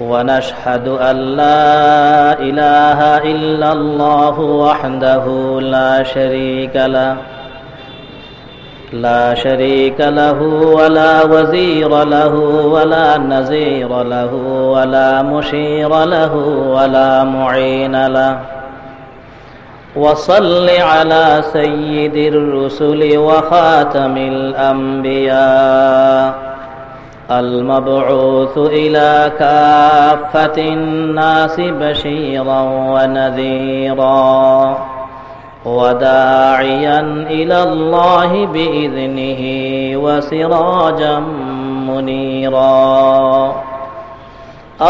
ونشهد أن لا إله إلا الله وحده لا شريك له. لا شريك له ولا وزير له ولا نزير له ولا مشير له ولا معين له. وصل على سيد الرسل وخاتم الأنبياء. المبعوث إلى كافة الناس بشيرا ونذيرا وداعيا إلى الله بإذنه وسراجا منيرا.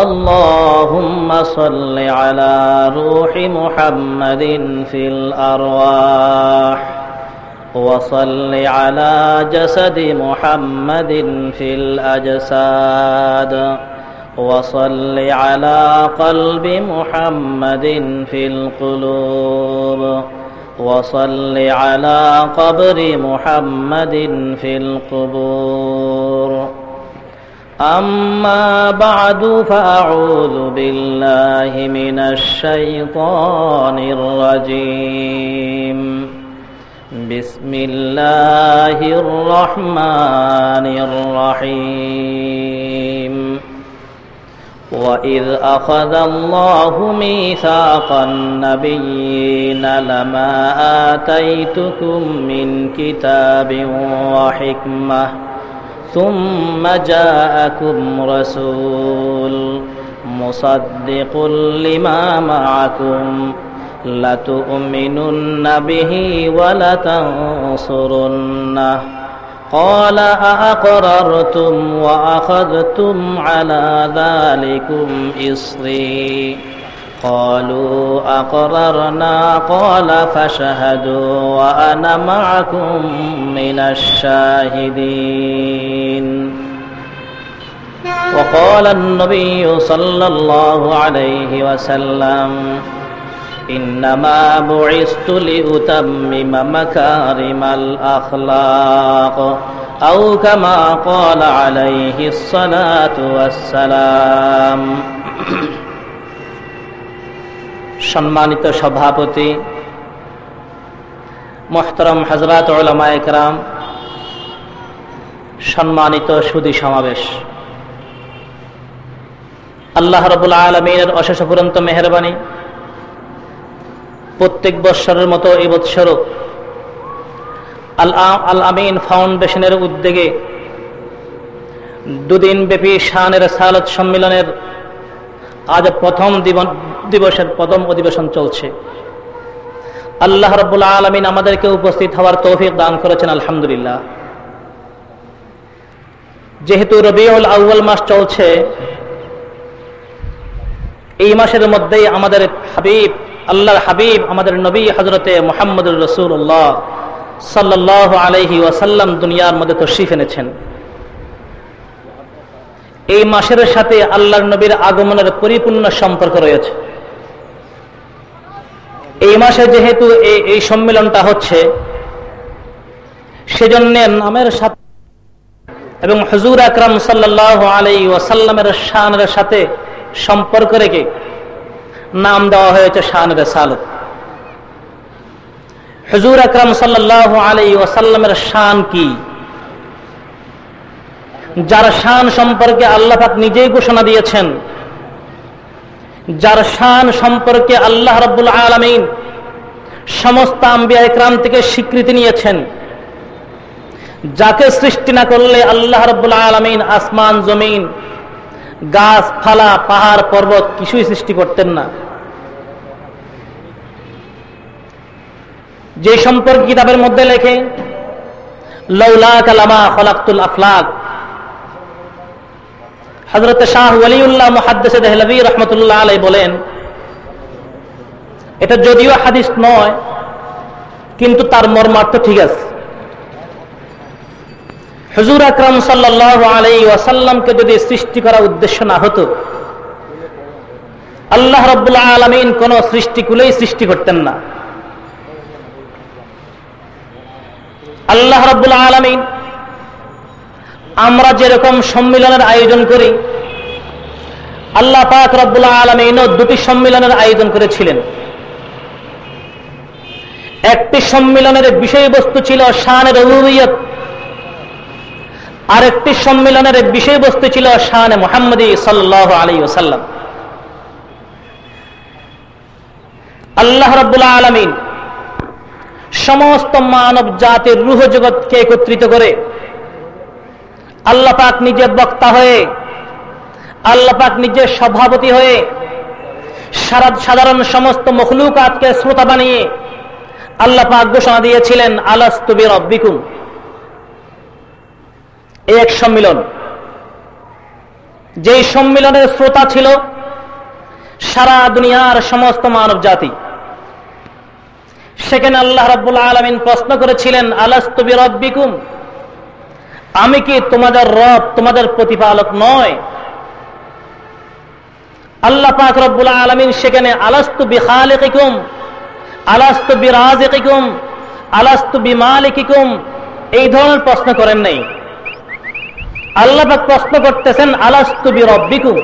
اللهم صل على روح محمد في الأرواح. وصل على جسد محمد في الأجساد. وصل على قلب محمد في القلوب. وصل على قبر محمد في القبور. أما بعد فأعوذ بالله من الشيطان الرجيم. بسم الله الرحمن الرحيم وإذ أخذ الله ميثاق النبيين لما آتيتكم من كتاب وحكمة ثم جاءكم رسول مصدق لما معكم لتؤمنن به ولتنصرنه قال أأقررتم وأخذتم على ذلكم إصري قالوا أقررنا قال فاشهدوا وأنا معكم من الشاهدين وقال النبي صلى الله عليه وسلم إنما بعثت لأتمم مكارم الأخلاق أو كما قال عليه الصلاة والسلام সম্মানিত সভাপতি মোহতরম হজরত ওলামা একরাম সম্মানিত সুদী সমাবেশ আল্লাহ রবুল আলমীর অশেষ ফুরন্ত মেহরবানি প্রত্যেক বৎসরের মতো এই বৎসরও আল আমিন ফাউন্ডেশনের উদ্যোগে দুদিন ব্যাপী শানের সালত সম্মেলনের আজ প্রথম দিবসের প্রথম অধিবেশন চলছে। আল্লাহ রব্বুল্লা আলমিন আমাদেরকে উপস্থিত হওয়ার তৌফিক দান করেছেন, আলহামদুলিল্লাহ। যেহেতু রবিউল আউ্ল মাস চলছে, এই মাসের মধ্যেই আমাদের হাবিব আল্লাহর হাবিব, আমাদের নবী হজরতে মোহাম্মদুর রসুল্লাহ সাল্লাহ আলহি ওয়াসাল্লাম দুনিয়ার মধ্যে তশরিফ এনেছেন। এই মাসের সাথে আল্লাহর নবীর আগমনের পরিপূর্ণ সম্পর্ক রয়েছে। এই মাসে যেহেতু এই সম্মেলনটা হচ্ছে, সেজন্য নামের সাথে এবং হজুর আকরাম সাল্লাহ আলাই ওয়াসাল্লামের শানের সাথে সম্পর্ক রেখে নাম দেওয়া হয়েছে শান রেসালত হজুর আকরাম সাল্লাহ আলাই ওয়াসাল্লামের শান কি? যার শান সম্পর্কে আল্লাহাক নিজেই ঘোষণা দিয়েছেন, যার শান সম্পর্কে আল্লাহ রব্বুল আলমিন সমস্ত আম্বিয়া একরাম থেকে স্বীকৃতি নিয়েছেন, যাকে সৃষ্টি না করলে আল্লাহ রব্বুল আলমিন আসমান, জমিন গাছ, ফালা, পাহাড়, পর্বত কিছুই সৃষ্টি করতেন না। যে সম্পর্ক কিতাবের মধ্যে লেখে লৌলা কালামা ফলাক্তুল আফলাক। হজরত শাহ ওয়ালিউল্লাহ মুহাদ্দেসে রহমতুল্লাহ আলাই বলেন, এটা যদিও হাদিস নয়, কিন্তু তার মর্মার্থ ঠিক আছে। হজুর আকরম সাল্লাহ আলাই ওয়াসাল্লামকে যদি সৃষ্টি করা উদ্দেশ্য না হতো, আল্লাহ রব্বুল্লাহ আলমিন কোন সৃষ্টিকুলেই সৃষ্টি করতেন না। আল্লাহ রব্বুল্লাহ আলমিন আমরা যেরকম সম্মিলনের আয়োজন করি, আল্লাহ পাক রব্বুল্লাহ আলমিনও দুটি সম্মিলনের আয়োজন করেছিলেন। একটি সম্মিলনের বিষয়বস্তু ছিল শানের রুবিয়ত আরেকটি সম্মেলনের বিষয়বস্তু ছিল শান মোহাম্মদ সাল্লাহ আলী ওসাল্লাম আল্লাহ রব্বুল্লাহ আলমিন সমস্ত মানব জাতির রুহ জগৎকে একত্রিত করে আল্লাহ পাক নিজে বক্তা হয়ে আল্লাহ পাক নিজে সভাপতি হয়ে সারা সাধারণ সমস্ত মখলুকাতকে শ্রোতা বানিয়ে আল্লাহ পাক ঘোষণা দিয়েছিলেন আলাস্তুবির অব্বিকুম এক সম্মিলন। যেই সম্মিলনের শ্রোতা ছিল সারা দুনিয়ার সমস্ত মানব জাতি সেখানে আল্লাহ রব্বুল আলমিন প্রশ্ন করেছিলেন আলাস্তবি রব্বিকুম আমি কি তোমাদের রব, তোমাদের প্রতিপালক নয়? আল্লাহ পাক রব্বুল আলমিন সেখানে, আলাস্তু বিখালিকুম আলাস্তু বিরাজিকুম আলাস্তু বিমালিকুম এই ধরনের প্রশ্ন করেন নাই। আল্লাহ প্রশ্ন করতেছেন, আলাস্তু বিরব্বিকুম?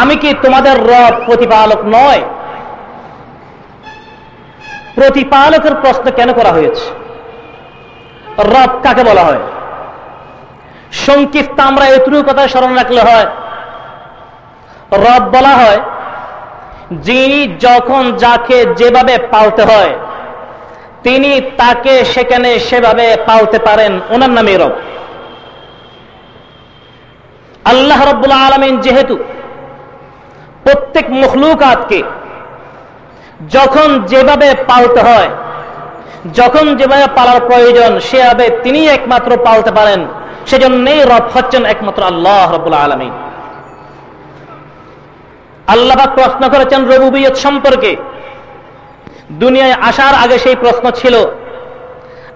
আমি কি তোমাদের রব প্রতিপালক নয়? প্রতিপালকের প্রশ্ন কেন করা হয়েছে? রব কাকে বলা হয়? সংক্ষিপ্ত আমরা এতটুকু কথা স্মরণ রাখলে হয়, রব বলা হয়, যিনি যখন যাকে যেভাবে পালতে হয়, তিনি তাকে সেখানে সেভাবে পালতে পারেন। ওনার নামে রব। আল্লাহ রব্বুল্লাহ আলমিন যেহেতু প্রত্যেক মখলুকাতকে যখন যেভাবে পালতে হয়, যখন যেভাবে পালার প্রয়োজন, সেভাবে তিনি একমাত্র পালতে পারেন। সেজন্যই রব হচ্ছেন একমাত্র আল্লাহ রব্বুল্লাহ আলমিন। আল্লাহ প্রশ্ন করেছেন রবুবিয়ত সম্পর্কে। দুনিয়ায় আসার আগে সেই প্রশ্ন ছিল।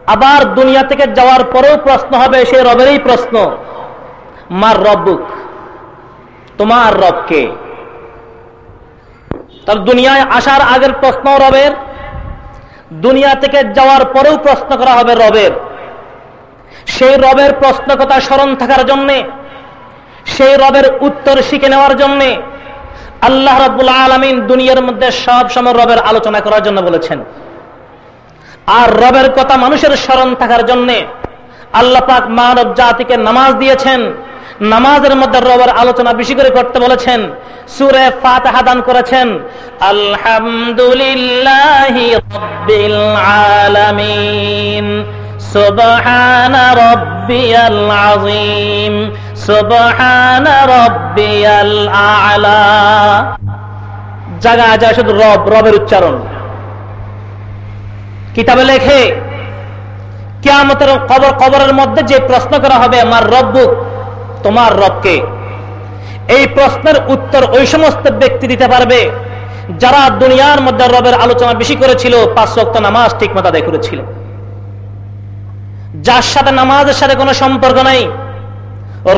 আবার দুনিয়া থেকে যাওয়ার পরেও প্রশ্ন হবে সেই রবেরই প্রশ্ন। মার রব্বুক তোমার রবকে তার দুনিয়ায় আসার আগের প্রশ্ন রবের, দুনিয়া থেকে যাওয়ার পরেও প্রশ্ন করা হবে রবের। সেই রবের প্রশ্ন কথা স্মরণ থাকার জন্যে, সেই রবের উত্তর শিখে নেওয়ার জন্যে আল্লাহ রব্বুল আলমিন দুনিয়ার মধ্যে সব সময় রবের আলোচনা করার জন্য বলেছেন। আর রবের কথা মানুষের স্মরণ থাকার জন্যে আল্লাহ পাক মানব জাতিকে নামাজ দিয়েছেন। নামাজের মধ্যে রবের আলোচনা বেশি করে করতে বলেছেন। সুরে ফাতাহা দান করেছেন। আলহামদুলিল্লাহ আলামিন। জায়গা শুধু রব, রবের উচ্চারণ। কিতাবে লেখে, কেয়ামতের কবর, কবরের মধ্যে যে প্রশ্ন করা হবে, আমার রব্বুক তোমার রবকে। এই প্রশ্নের উত্তর ওই সমস্ত ব্যক্তি দিতে পারবে যারা দুনিয়ার মধ্যে রবের আলোচনা বেশি করেছিল, পাঁচ রক্ত নামাজ ঠিক মতো আদায় করেছিল। যার সাথে নামাজের সাথে কোনো সম্পর্ক নাই,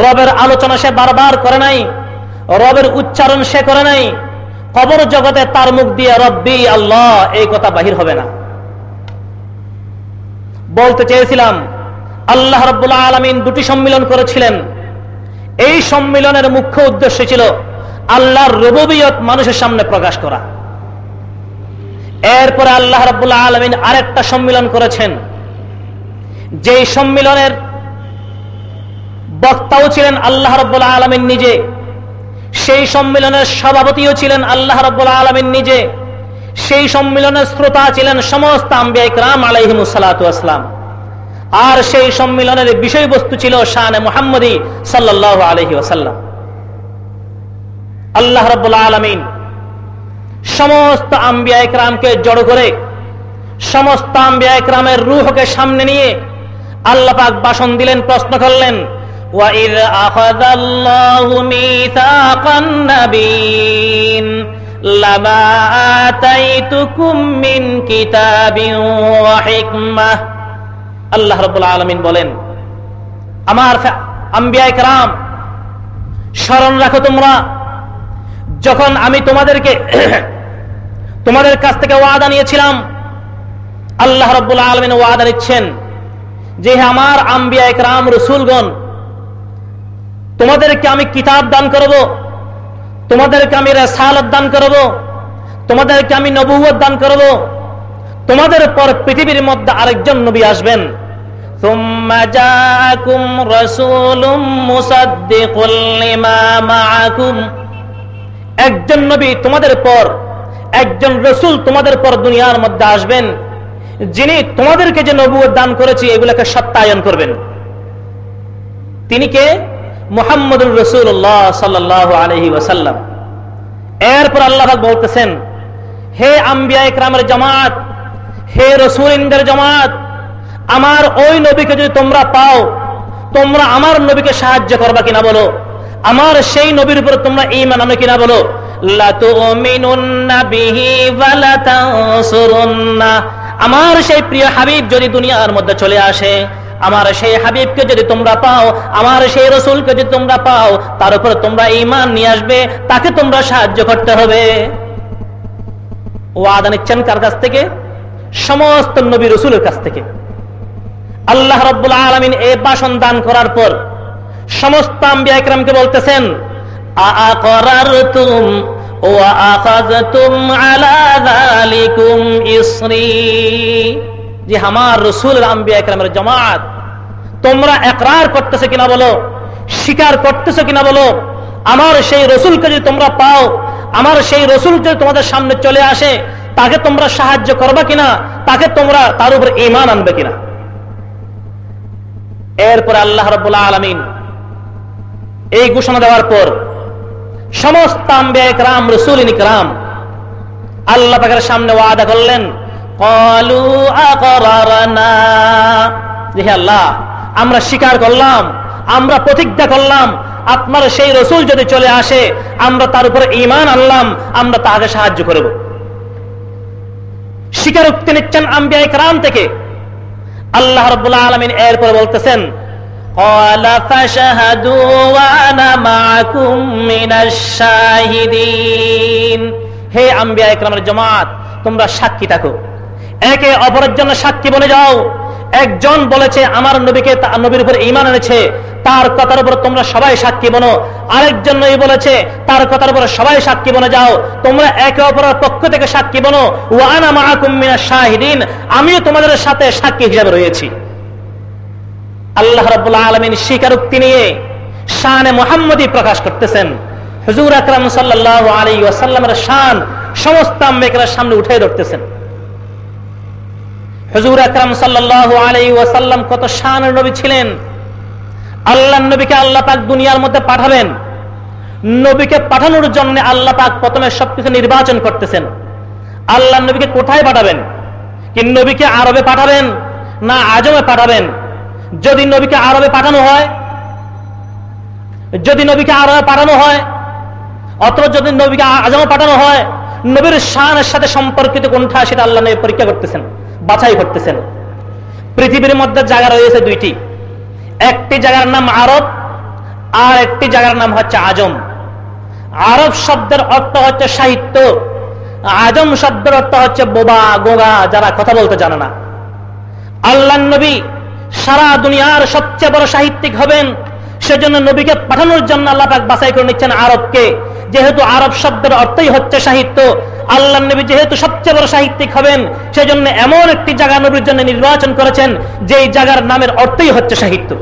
রবের আলোচনা সে বারবার করে নাই, রবের উচ্চারণ সে করে নাই, কবর জগতে তার মুখ দিয়ে, রব্বি আল্লাহ এই কথা বাহির হবে না। বলতে চেয়েছিলাম, আল্লাহ রব্বুল্লাহ আলমিন দুটি সম্মিলন করেছিলেন। এই সম্মিলনের মুখ্য উদ্দেশ্য ছিল আল্লাহর রববিয়ত মানুষের সামনে প্রকাশ করা। এরপরে আল্লাহ রব্বুল্লাহ আলমিন আরেকটা সম্মিলন করেছেন। যেই সম্মিলনের বক্তাও ছিলেন আল্লাহ রব্বুল্লাহ আলমিন নিজে। সেই সম্মিলনের সভাপতিও ছিলেন আল্লাহ রব্বুল্লাহ আলমিন নিজে। সেই সম্মিলনের শ্রোতা ছিলেন সমস্ত আম্বিয়াইকরাম আলাইহিমুসালাম আর সেই সম্মিলনের বিষয়বস্তু ছিল শানে মোহাম্মদী সাল্লাহ আলহি ওসাল্লাম আল্লাহ রব্বুল্লাহ আলমিন সমস্ত আম্বিয়া একরামকে জড়ো করে সমস্ত আম্বিয়া একরামের রুহকে সামনে নিয়ে আল্লাহ পাক বাসন দিলেন প্রশ্ন করলেন وإذ أخذ الله ميثاق النبيين لما آتيتكم من كتاب وحكمة আল্লাহ রব্বুল আলমিন বলেন, আমার আম্বিয়া স্মরণ রাখো তোমরা, যখন আমি তোমাদেরকে তোমাদের কাছ থেকে ওয়াদা নিয়েছিলাম, আল্লাহ রব্বুল আলমিন ওয়াদা নিচ্ছেন যে আমার আম্বিয়া একরাম রসুলগণ, তোমাদেরকে আমি কিতাব দান করব, তোমাদেরকে আমি রেসালত দান করব, তোমাদেরকে আমি নবুয়ত দান করব তোমাদের পর পৃথিবীর মধ্যে আরেকজন নবী আসবেন। একজন নবী তোমাদের পর একজন রসুল তোমাদের পর দুনিয়ার মধ্যে আসবেন। যিনি তোমাদেরকে যে নবু দান করেছি, এগুলোকে সত্যায়ন করবেন। তিনি কে? মোহাম্মদ রসুল্লাহ সাল্লাহ আলহি ওয়াসাল্লাম। এরপর আল্লাহ বলতেছেন, হে আম্বিয়া ইকরামের জামাত হে রসুল ইন্দের জামাত, আমার ওই নবীকে যদি তোমরা পাও, তোমরা আমার নবীকে সাহায্য করবা কিনা বলো? আমার সেই নবীর উপর তোমরা ইমান আনো কিনা বলো? আমার সেই প্রিয় হাবিব যদি দুনিয়ার মধ্যে চলে আসে, আমার সেই হাবিবকে যদি তোমরা পাও, আমার সেই রসুলকে যদি তোমরা পাও, তার উপর তোমরা ইমান নিয়ে আসবে, তাকে তোমরা সাহায্য করতে হবে। ওয়াদা নিচ্ছেন কার কাছ থেকে? সমস্ত নবী রসুলের কাছ থেকে। আল্লাহ রব্বুল আলমিন এ বাসন দান করার পর সমস্ত আম্বিয়া একরামকে বলতেছেন যে আমার রসুল আম্বিয়া একরামের জামাত, তোমরা একরার করতেছে কিনা বলো স্বীকার করতেছে কিনা বলো, আমার সেই রসুলকে যদি তোমরা পাও, আমার সেই রসুল যদি তোমাদের সামনে চলে আসে তাকে তোমরা সাহায্য করবা কিনা, তাকে তোমরা তার উপর ইমান আনবে কিনা। এরপর আল্লাহ রব্বুল্লাহ আলমিন এই ঘোষণা দেওয়ার পর সমস্ত রাম রসুল ইকরাম আল্লাহ পাকের সামনে ওয়াদা করলেন আল্লাহ, আমরা স্বীকার করলাম, আমরা প্রতিজ্ঞা করলাম, আপনার সেই রসুল যদি চলে আসে, আমরা তার উপরে ইমান আনলাম, আমরা তাকে সাহায্য করব। স্বীকারোক্তি নিচ্ছেন আম্বিয়া ইকরাম থেকে। আল্লাহ রব আলমিন এরপর বলতেছেন হে আম্বিয়া ইকরামের জমাত, তোমরা সাক্ষী থাকো। একে অপরের জন্য সাক্ষী বলে যাও। একজন বলেছে, আমার নবীকে নবীর উপর ইমান এনেছে, তার কথার উপর তোমরা সবাই সাক্ষী বনো। আরেকজন নবী বলেছে, তার কথার উপর সবাই সাক্ষী বনে যাও, তোমরা একে অপরের পক্ষ থেকে সাক্ষী বনো। ওয়ানা মাহকুম মিনা শাহিদিন, আমিও তোমাদের সাথে সাক্ষী হিসাবে রয়েছি। আল্লাহ রব্বুল্লাহ আলমিন স্বীকারোক্তি নিয়ে শানে মোহাম্মদী প্রকাশ করতেছেন। হজুর আকরাম সাল্লাহ আলী ওয়াসাল্লামের শান সমস্ত আম্বেকের সামনে উঠে ধরতেছেন। হজুর আকরাম সাল্লাহ আলী ওয়াসাল্লাম কত শানের নবী ছিলেন। আল্লাহ নবীকে আল্লাহ পাক দুনিয়ার মধ্যে পাঠাবেন। নবীকে পাঠানোর জন্য আল্লাহ পাক প্রথমে সবকিছু নির্বাচন করতেছেন। আল্লাহ নবীকে কোথায় পাঠাবেন? কি নবীকে আরবে পাঠাবেন না আজমে পাঠাবেন? যদি নবীকে আরবে পাঠানো হয়, যদি নবীকে আরবে পাঠানো হয়, অথবা যদি নবীকে আজমে পাঠানো হয়, নবীর শানের সাথে সম্পর্কিত কোনটা সেটা আল্লাহ নবী পরীক্ষা করতেছেন। বাছাই করতেছেন। পৃথিবীর মধ্যে জায়গা রয়েছে দুইটি। একটি জায়গার নাম আরব, আর একটি জায়গার নাম হচ্ছে আজম। আরব শব্দের অর্থ হচ্ছে সাহিত্য। আজম শব্দের অর্থ হচ্ছে বোবা, গোগা, যারা কথা বলতে জানে না। আল্লাহ নবী সারা দুনিয়ার সবচেয়ে বড় সাহিত্যিক হবেন। সেজন্য নবীকে পাঠানোর জন্য আল্লাহ বাছাই করে নিচ্ছেন আরবকে। যেহেতু আরব শব্দের অর্থই হচ্ছে সাহিত্য আল্লাহ নবী যেহেতু সবচেয়ে বড় সাহিত্যিক হবেন, সেজন্য এমন একটি জায়গা নবীর জন্য নির্বাচন করেছেন যে জায়গার নামের অর্থই হচ্ছে সাহিত্য।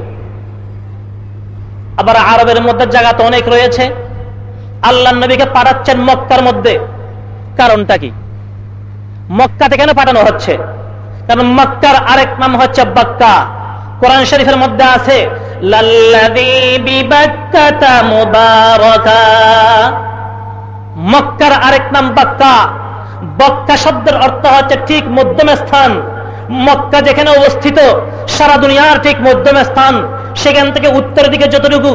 আবার আরবের মধ্যে জায়গা তো অনেক রয়েছে। আল্লাহ নবীকে পাঠাচ্ছেন মক্কার মধ্যে। কারণটা কি? মক্কাতে কেন পাঠানো হচ্ছে? কারণ মক্কার আরেক নাম হচ্ছে বাক্কা। কোরআন শরীফের মধ্যে আছে মক্কার আরেক নাম বাক্কা। বক্কা শব্দের অর্থ হচ্ছে ঠিক মধ্যম স্থান। মক্কা যেখানে অবস্থিত, সারা দুনিয়ার ঠিক মধ্যম স্থান। সেখান থেকে উত্তর দিকে যতটুকু,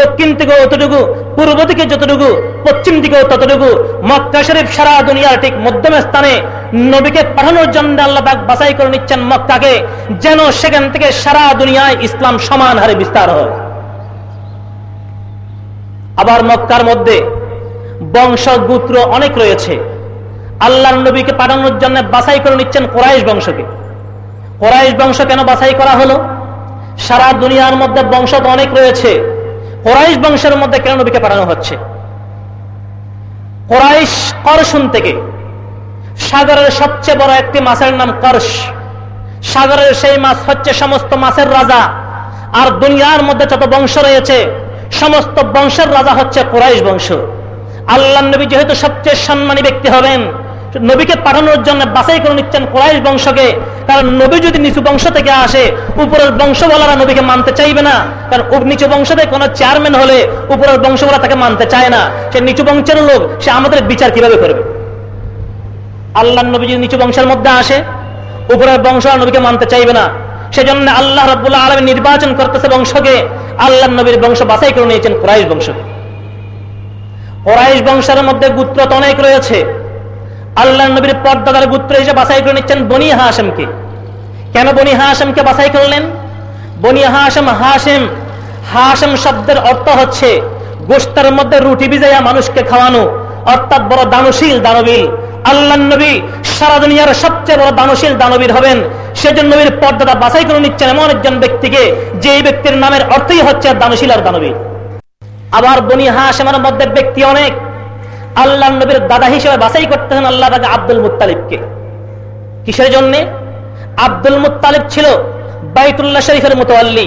দক্ষিণ থেকে অতটুকু পূর্ব দিকে যতটুকু, পশ্চিম দিকে ততটুকু, মক্কা শরীফ সারা দুনিয়ার ঠিক মধ্যম স্থানে নবীকে পাঠানোর জন্য আল্লাহ বাছাই করে নিচ্ছেন মক্কাকে, যেন সেখান থেকে সারা দুনিয়ায় ইসলাম সমান হারে বিস্তার হয়। আবার মক্কার মধ্যে বংশ গুত্র অনেক রয়েছে। আল্লাহ নবীকে পাঠানোর জন্য বাছাই করে নিচ্ছেন কোরাইশ বংশকে। কোরাইশ বংশ কেন বাছাই করা হলো? সারা দুনিয়ার মধ্যে বংশ তো অনেক রয়েছে। কোরাইশ বংশের মধ্যে কেন নবীকে পাঠানো হচ্ছে? কোরাইশ করসুন থেকে সাগরের সবচেয়ে বড় একটি মাছের নাম করস সাগরের সেই মাছ হচ্ছে সমস্ত মাছের রাজা। আর দুনিয়ার মধ্যে যত বংশ রয়েছে, সমস্ত বংশের রাজা হচ্ছে কোরাইশ বংশ। আল্লাহ নবী যেহেতু সবচেয়ে সম্মানী ব্যক্তি হবেন, নবীকে পাঠানোর জন্য বাছাই করে নিচ্ছেন কোরাইশ বংশকে। কারণ নবী যদি নিচু বংশ থেকে আসে, উপরের বংশওয়ালারা নবীকে মানতে চাইবে না। কারণ নিচু বংশ থেকে কোনো চেয়ারম্যান হলে উপরের বংশওয়ালা তাকে মানতে চায় না। সে নিচু বংশের লোক, সে আমাদের বিচার কীভাবে করবে? আল্লাহ নবী যদি নিচু বংশের মধ্যে আসে, উপরের বংশ নবীকে মানতে চাইবে না। সেজন্য আল্লাহ রব্বুল্লাহ আলমী নির্বাচন করতেছে বংশকে। আল্লাহ নবীর বংশ বাছাই করে নিয়েছেন কোরাইশ বংশকে। কোরাইশ বংশের মধ্যে গুত্র তো অনেক রয়েছে। আল্লাহ নবীর পর্দাদার গুত্র হিসেবে বাছাই করে নিচ্ছেন বনি হাসেমকে কেন বনি হাসেমকে বাছাই করলেন? বনি হাসেম হাসেম হাসেম শব্দের অর্থ হচ্ছে গোস্তার মধ্যে রুটি বিজাইয়া মানুষকে খাওয়ানো। অর্থাৎ বড় দানশীল দানবীর। আল্লাহ নবী সারা দুনিয়ার সবচেয়ে বড় দানশীল দানবীর হবেন। সেজন্য নবীর পর্দাটা বাছাই করে নিচ্ছেন এমন একজন ব্যক্তিকে যে ব্যক্তির নামের অর্থই হচ্ছে দানশীল আর দানবীর। আবার বনি হাসেমের মধ্যে ব্যক্তি অনেক। আল্লাহ নবীর দাদা হিসেবে বাছাই করতেছেন আল্লাহ তাকে আব্দুল মুতালিবকে কিসের জন্য? আব্দুল মুতালিব ছিল বাইতুল্লাহ শরীফের মোতাল্লি।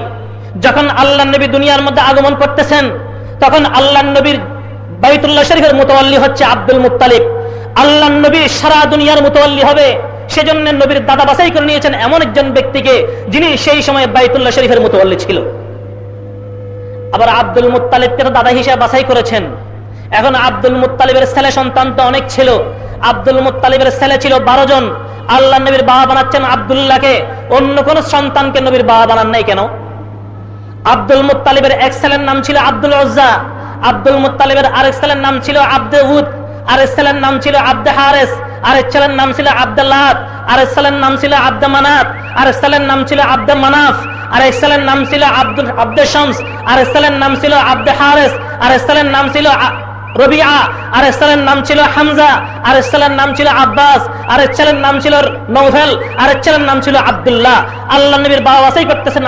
যখন আল্লাহ নবী দুনিয়ার মধ্যে আগমন করতেছেন, তখন আল্লাহ নবীর বাইতুল্লাহ শরীফের মোতাল্লি হচ্ছে আব্দুল মুতালিব আল্লাহ নবী সারা দুনিয়ার মোতাল্লি হবে। সেজন্য নবীর দাদা বাছাই করে নিয়েছেন এমন একজন ব্যক্তিকে, যিনি সেই সময় বাইতুল্লাহ শরীফের মোতাল্লি ছিল। আবার আব্দুল মুতালিবকে দাদা হিসেবে বাছাই করেছেন। এখন আব্দুল মুতালিবের ছেলে সন্তান তো অনেক ছিল। আব্দুল মুতালিবের ছেলে ছিল বারো জন। আল্লাহ নবীর বাবা বানাচ্ছেন আবদুল্লাহকে। অন্য কোন সন্তানকে নবীর বাবা বানান নাই কেন? আব্দুল মুতালিবের এক ছেলের নাম ছিল আব্দুল রজ্জা। আব্দুল মুতালিবের আরেক ছেলের নাম ছিল আব্দুল উদ আরেক ছেলের নাম ছিল আব্দে হারেস আরেক ছেলের নাম ছিল আব্দুল্লাহ আরেক ছেলের নাম ছিল আব্দ মানাত আরেক ছেলের নাম ছিল আব্দে মানাফ আরেক ছেলের নাম ছিল আব্দুল, আব্দে শামস আরেক ছেলের নাম ছিল আব্দে হারেস আরেক ছেলের নাম ছিল রবিআ, আর নাম ছিল হামজা, আর নাম ছিল আব্বাস, আর নাম ছিল নৌফেল আর নাম ছিল আল্লাহ নবীর করতেছেন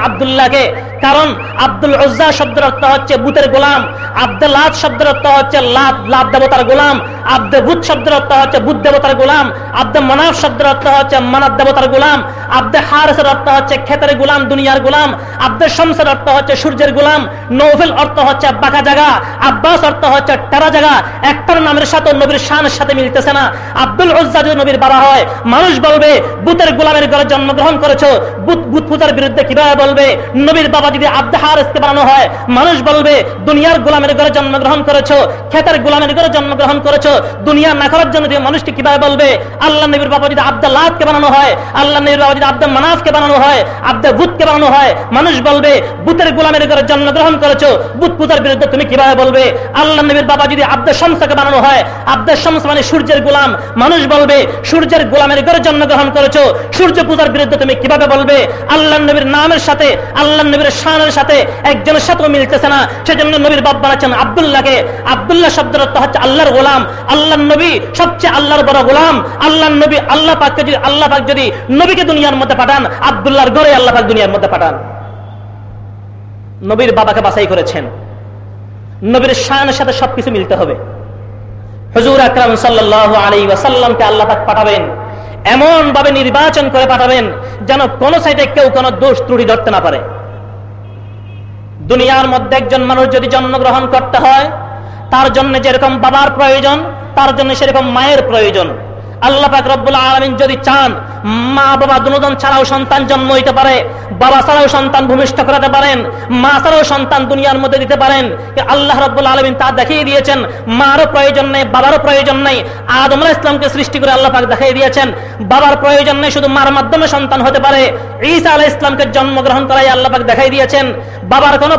কারণ আব্দুল উজ্জা শব্দের অর্থ হচ্ছে বুতের গোলাম আব্দুল্লাহ শব্দের অর্থ হচ্ছে লাভ লাভ দেবতার গোলাম, আব্দে বুধ শব্দের অর্থ হচ্ছে বুধ দেবতার গোলাম, আব্দে মানাফ শব্দের অর্থ হচ্ছে মানাব দেবতার গোলাম, আব্দে হারেসের অর্থ হচ্ছে খেতের গোলাম, দুনিয়ার গোলাম, আব্দে শমসের অর্থ হচ্ছে সূর্যের গোলাম নৌফেল অর্থ হচ্ছে বাঁকা জায়গা, আব্বাস অর্থ হচ্ছে টেরা জায়গা একটার নামের সাথে নবীর শানের সাথে মিলতেছে না। আব্দুল উজ্জা যদি নবীর বাড়া হয়। মানুষ বলবে, বুতের গোলামের ঘরে জন্মগ্রহণ করেছ। বুত বুত পূজার বিরুদ্ধে কীভাবে বলবে? নবীর বাবা যদি আব্দে হারেসকে বানানো হয়, মানুষ বলবে, দুনিয়ার গোলামের ঘরে জন্মগ্রহণ করেছ খেতের গোলামের ঘরে জন্মগ্রহণ করেছ, দুনিয়া না করার জন্য মানুষটি কীভাবে বলবে? আল্লাহ নবীর বাবা যদি আব্দুল্লাহকে বানানো হয়, আল্লাহ নবীর বাবা যদি আব্দুল মানাফকে বানানো হয়, আব্দে বুতকে বানানো হয়, মানুষ বলবে, বুতের গোলামের ঘরে জন্মগ্রহণ করেছ, বুত পূজার বিরুদ্ধে তুমি কীভাবে বলবে? আল্লাহ নবীর বাবা যদি আব্দে শমসাকে বানানো হয়। শমস মানে সূর্যের গোলাম। মানুষ বলবে, সূর্যের গোলামের ঘরে জন্মগ্রহণ করেছ। সূর্য পূজার বিরুদ্ধে তুমি কীভাবে বলবে? আল্লাহ নবীর নামের সাথে আল্লাহ নবীর শানের সাথে একজনের সাথেও মিলতেছে না। সেজন্য নবীর বাপ বানাচ্ছেন আবদুল্লাহকে। আবদুল্লাহ শব্দের অর্থ হচ্ছে আল্লাহর গোলাম। আল্লাহ নবী সবচেয়ে আল্লাহর বড় গোলাম। আল্লাহ নবী আল্লাহ পাককে যদি, আল্লাহ পাক যদি নবীকে দুনিয়ার মধ্যে পাঠান, আবদুল্লাহর গড়ে আল্লাহ পাক দুনিয়ার মধ্যে পাঠান। নবীর বাবাকে বাছাই করেছেন। নবীর শানের সাথে সবকিছু মিলতে হবে। হজুর আকরাম সাল্লাহ আলী ওয়াসাল্লামকে আল্লাহ পাক পাঠাবেন এমন ভাবে নির্বাচন করে পাঠাবেন যেন কোন সাইডে কেউ কোনো দোষ ত্রুটি ধরতে না পারে। দুনিয়ার মধ্যে একজন মানুষ যদি জন্মগ্রহণ করতে হয়, তার জন্য যেরকম বাবার প্রয়োজন, তার জন্য সেরকম মায়ের প্রয়োজন। আল্লাহ পাক রব্বুল আলমিন যদি চান মা বাবা দুজন ছাড়াও সন্তান জন্ম হইতে পারে, বাবা ছাড়াও সন্তান ভূমিষ্ঠ করাতে পারেন, মা ছাড়াও সন্তান দুনিয়ার মধ্যে দিতে পারেন আল্লাহ রব্বুল আলমিন তা দেখিয়ে দিয়েছেন, মারও প্রয়োজন নেই, বাবারও প্রয়োজন নেই, আদম ইসলামকে সৃষ্টি করে আল্লাহ পাক দেখিয়ে দিয়েছেন, বাবার প্রয়োজন নেই, শুধু মার মাধ্যমে সন্তান হতে পারে, ঈসা আলাহ ইসলামকে জন্মগ্রহণ করাই আল্লাহ পাক দেখাই দিয়েছেন, বাবার কোনো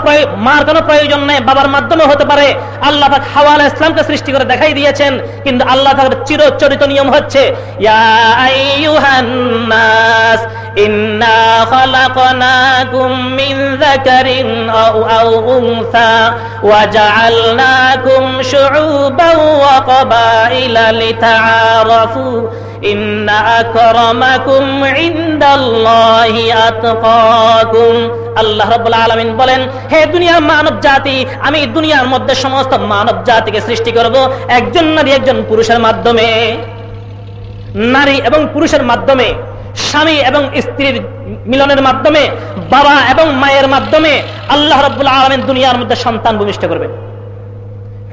মার কোনো প্রয়োজন নেই, বাবার মাধ্যমে হতে পারে, আল্লাহ পাক হাওয়া আলাহ ইসলামকে সৃষ্টি করে দেখাই দিয়েছেন, কিন্তু আল্লাহ পাকের চিরচরিত নিয়ম হচ্ছে ইনদাল্লাহি আল্লাহ রাব্বুল আলামিন বলেন, হে দুনিয়ার মানব জাতি আমি দুনিয়ার মধ্যে সমস্ত মানব জাতিকে সৃষ্টি করব, একজন নারী একজন পুরুষের মাধ্যমে। নারী এবং পুরুষের মাধ্যমে, স্বামী এবং স্ত্রীর মিলনের মাধ্যমে, বাবা এবং মায়ের মাধ্যমে আল্লাহ রব্বুল আলমের দুনিয়ার মধ্যে সন্তান ভূমিষ্ঠ করবেন।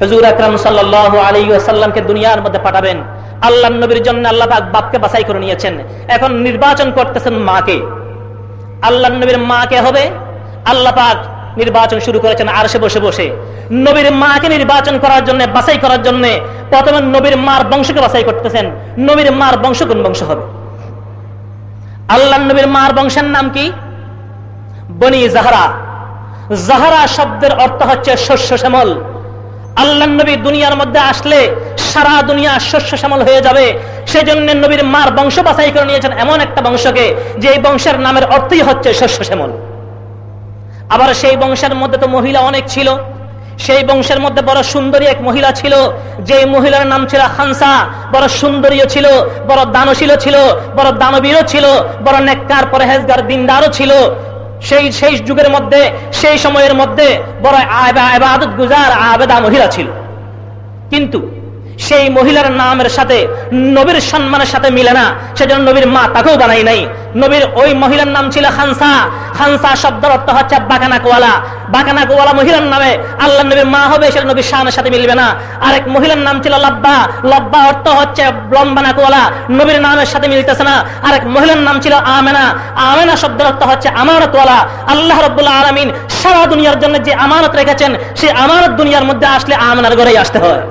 হজুর আকরাম সাল্লাহ আলী আসাল্লামকে দুনিয়ার মধ্যে পাঠাবেন। আল্লাহ নবীর জন্য আল্লাহ পাক বাপকে বাছাই করে নিয়েছেন। এখন নির্বাচন করতেছেন মাকে। আল্লাহ নবীর মাকে হবে? আল্লাহ পাক নির্বাচন শুরু করেছেন আর সে বসে বসে। নবীর মাকে নির্বাচন করার জন্য, বাছাই করার জন্য প্রথমে নবীর মার বংশকে বাছাই করতেছেন। নবীর মার বংশ কোন বংশ হবে? আল্লাহ নবীর মার বংশের নাম কি? বনি জাহারা। জাহারা শব্দের অর্থ হচ্ছে শস্য শ্যামল। আল্লাহ নবী দুনিয়ার মধ্যে আসলে সারা দুনিয়া শস্য শ্যামল হয়ে যাবে। সেজন্য নবীর মার বংশ বাছাই করে নিয়েছেন এমন একটা বংশকে যে বংশের নামের অর্থই হচ্ছে শস্য শ্যামল। আবার সেই বংশের মধ্যে তো মহিলা অনেক ছিল। সেই বংশের মধ্যে বড় সুন্দরী এক মহিলা ছিল যে মহিলার নাম ছিল হানসা বড় সুন্দরীও ছিল, বড় দানশীল ছিল, বড় দানবীরও ছিল, বড় নেককার, পরেহেজগার, দিনদারও ছিল। সেই সেই যুগের মধ্যে, সেই সময়ের মধ্যে বড় আবাদত গুজার আবেদা মহিলা ছিল। কিন্তু সেই মহিলার নামের সাথে, নবীর সম্মানের সাথে মিলে না। সেজন্য নবীর মা তাকেও বানাই নাই। নবীর ওই মহিলার নাম ছিল খানসা। খানসা শব্দের অর্থ হচ্ছে বাকানা কোয়ালা বাকানা কোয়ালা মহিলার নামে আল্লাহ নবীর মা হবে সেটা নবীর শানের সাথে মিলবে না। আরেক মহিলার নাম ছিল লব্বা। লব্বা অর্থ হচ্ছে লম্বানা কোয়ালা নবীর নামের সাথে মিলতেছে না। আরেক মহিলার নাম ছিল আমেনা। আমেনা শব্দের অর্থ হচ্ছে আমানত ওয়ালা আল্লাহ রব্বুল্লাহ আলমিন সারা দুনিয়ার জন্য যে আমানত রেখেছেন সেই আমানত দুনিয়ার মধ্যে আসলে আমেনার ঘরেই আসতে হয়।